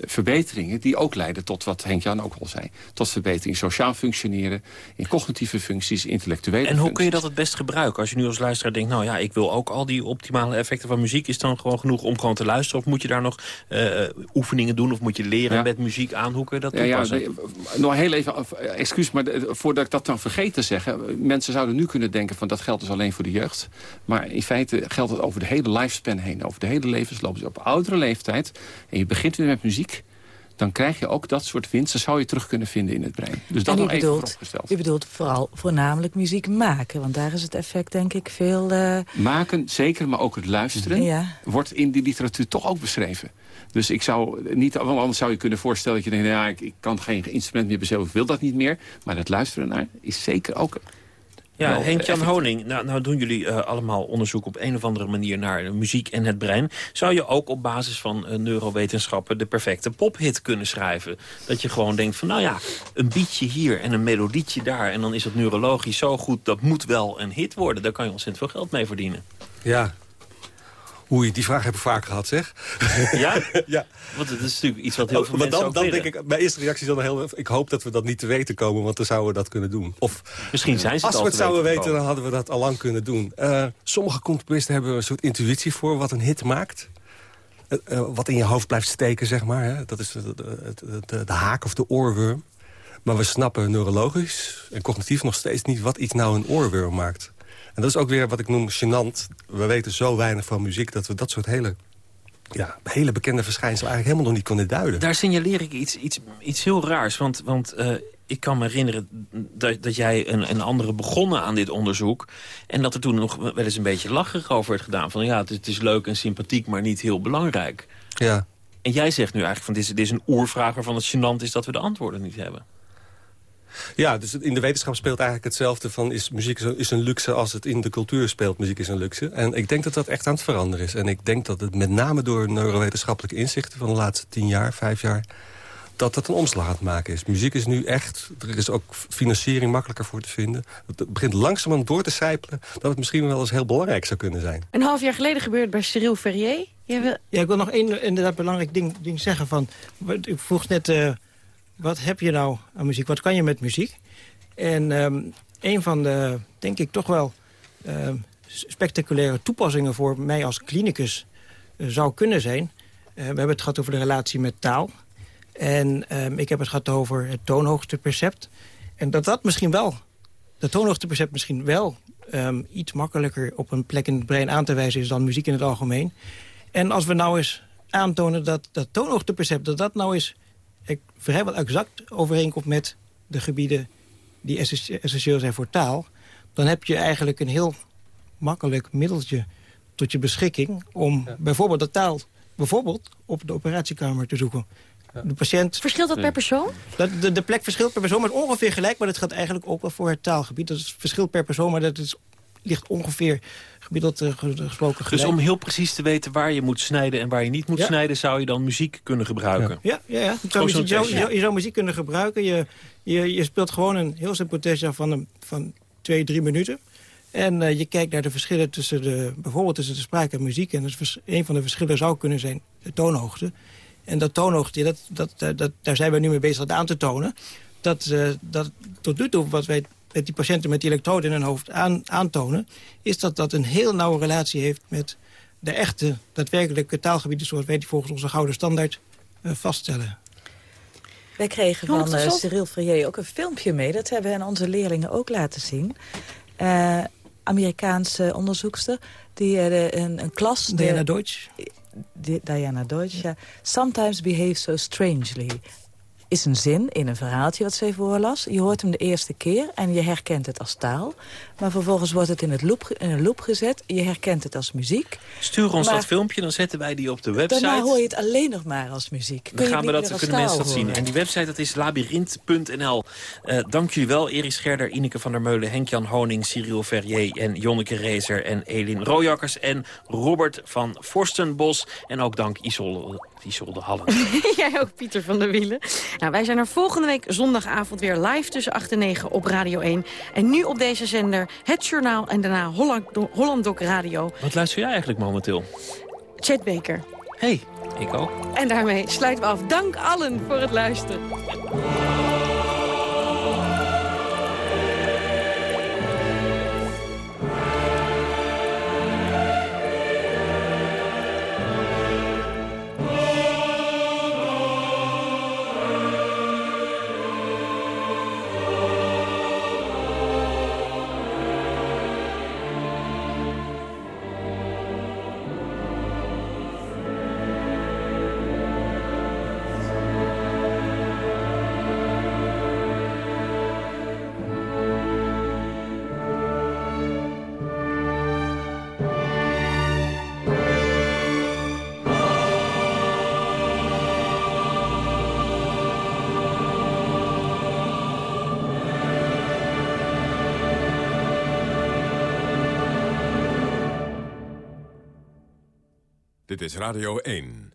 verbeteringen die ook leiden tot wat Henk-Jan ook al zei. Tot verbetering sociaal functie functioneren... in cognitieve functies, intellectuele En hoe kun je dat het best gebruiken? Als je nu als luisteraar denkt, nou ja, ik wil ook al die optimale effecten van muziek... is dan gewoon genoeg om gewoon te luisteren? Of moet je daar nog uh, oefeningen doen? Of moet je leren met muziek aan? Hoe kun je dat toepassen? Ja, ja, nog heel even, excuus, maar voordat ik dat dan vergeet te zeggen... mensen zouden nu kunnen denken van dat geldt dus alleen voor de jeugd. Maar in feite geldt het over de hele lifespan heen. Over de hele levensloop. Dus op oudere leeftijd. En je begint weer met muziek dan krijg je ook dat soort winsten, zou je terug kunnen vinden in het brein. Dus dat nog even bedoelt, vooropgesteld. Je bedoelt vooral voornamelijk muziek maken, want daar is het effect denk ik veel... Uh... Maken, zeker, maar ook het luisteren wordt in die literatuur toch ook beschreven. Dus ik zou niet, want anders zou je kunnen voorstellen dat je denkt, ja, ik, ik kan geen instrument meer bezelen, ik wil dat niet meer. Maar het luisteren naar is zeker ook ja, Henk-Jan Honing, nou, nou doen jullie uh, allemaal onderzoek op een of andere manier naar muziek en het brein. Zou je ook op basis van uh, neurowetenschappen de perfecte pophit kunnen schrijven? Dat je gewoon denkt van, nou ja, een beatje hier en een melodietje daar... en dan is het neurologisch zo goed, dat moet wel een hit worden. Daar kan je ontzettend veel geld mee verdienen. Ja, Oei, die vraag heb ik vaak gehad, zeg. Ja? ja. Want het is natuurlijk iets wat heel veel maar mensen dan, dan denk ik, mijn eerste reactie is dan heel... Ik hoop dat we dat niet te weten komen, want dan zouden we dat kunnen doen. Of Misschien zijn ze Als we het zouden weten, dan hadden we dat al lang kunnen doen. Uh, sommige componisten hebben een soort intuïtie voor wat een hit maakt. Uh, uh, wat in je hoofd blijft steken, zeg maar. Hè? Dat is de, de, de, de haak of de oorworm. Maar we snappen neurologisch en cognitief nog steeds niet... wat iets nou een oorworm maakt. En dat is ook weer wat ik noem gênant. We weten zo weinig van muziek dat we dat soort hele ja, hele bekende verschijnselen eigenlijk helemaal nog niet kunnen duiden. Daar signaleer ik iets, iets, iets heel raars. Want, want uh, ik kan me herinneren dat, dat jij en, en anderen begonnen aan dit onderzoek. En dat er toen nog wel eens een beetje lacherig over werd gedaan. Van ja, het is, het is leuk en sympathiek, maar niet heel belangrijk. Ja. En jij zegt nu eigenlijk van dit is, dit is een oervraag waarvan het gênant is dat we de antwoorden niet hebben. Ja, dus in de wetenschap speelt eigenlijk hetzelfde van... is muziek is een luxe als het in de cultuur speelt, muziek is een luxe. En ik denk dat dat echt aan het veranderen is. En ik denk dat het met name door neurowetenschappelijke inzichten... van de laatste tien jaar, vijf jaar dat dat een omslag aan het maken is. Muziek is nu echt, er is ook financiering makkelijker voor te vinden. Het begint langzamerhand door te sijpelen... dat het misschien wel eens heel belangrijk zou kunnen zijn. Een half jaar geleden gebeurde het bij Cyril Ferrier. Wil... Ja, ik wil nog één inderdaad belangrijk ding, ding zeggen. Van, ik vroeg net, uh, wat heb je nou aan muziek? Wat kan je met muziek? En um, een van de, denk ik toch wel uh, spectaculaire toepassingen voor mij als klinicus uh, zou kunnen zijn. Uh, we hebben het gehad over de relatie met taal. En um, ik heb het gehad over het toonhoogtepercept. En dat dat misschien wel, dat toonhoogtepercept misschien wel iets makkelijker op een plek in het brein aan te wijzen is dan muziek in het algemeen. En als we nou eens aantonen dat dat toonhoogtepercept, dat dat nou eens vrijwel exact overeenkomt met de gebieden die essentieel zijn voor taal... dan heb je eigenlijk een heel makkelijk middeltje tot je beschikking... om bijvoorbeeld de taal bijvoorbeeld op de operatiekamer te zoeken. De patiënt... Verschilt dat per persoon? Dat, de, de plek verschilt per persoon, maar ongeveer gelijk. Maar dat gaat eigenlijk ook wel voor het taalgebied. Dat is verschilt per persoon, maar dat is ligt ongeveer gemiddeld uh, gesproken Dus om heel precies te weten waar je moet snijden en waar je niet moet snijden... zou je dan muziek kunnen gebruiken? Ja, ja, ja. Je, zou muziek, je, zou muziek kunnen gebruiken. Je, je, je speelt gewoon een heel simpel testje van, een, van twee, drie minuten. En uh, je kijkt naar de verschillen tussen de, bijvoorbeeld tussen de spraak en muziek. En een van de verschillen zou kunnen zijn de toonhoogte. En dat toonhoogte, dat, dat, dat, daar zijn we nu mee bezig aan te tonen. Dat, uh, dat tot nu toe, wat wij met die patiënten met die elektroden in hun hoofd aan, aantonen... is dat dat een heel nauwe relatie heeft met de echte, daadwerkelijke taalgebieden... zoals wij die volgens onze gouden standaard uh, vaststellen. Wij kregen van uh, Cyril Frier ook een filmpje mee. Dat hebben we aan onze leerlingen ook laten zien. Uh, Amerikaanse onderzoekster. Die een, een klas... Diana Deutsch. Diana Deutsch, ja. Sometimes behave so strangely is een zin in een verhaaltje wat zij voorlas. Je hoort hem de eerste keer en je herkent het als taal. Maar vervolgens wordt het in, het loop, in een loop gezet. Je herkent het als muziek. Stuur ons dat filmpje, dan zetten wij die op de website. Daarna hoor je het alleen nog maar als muziek. Dan gaan we dat, kunnen mensen dat zien. En die website dat is labyrinth.nl. Uh, eh, dank jullie wel, Erik Scherder, Ineke van der Meulen... Henk-Jan Honing, Cyril Verrier en Jonneke Rezer... en Elin Rooijakkers en Robert van Forstenbos. En ook dank Isol Isolde Hallen. Jij ook, Pieter van der Wielen. Nou, wij zijn er volgende week zondagavond weer live tussen 8 en 9 op Radio 1. En nu op deze zender het journaal en daarna Holland, Holland Doc Radio. Wat luister jij eigenlijk momenteel? Chet Baker. hey, ik ook. En daarmee sluiten we af. Dank allen voor het luisteren. Dit is Radio 1.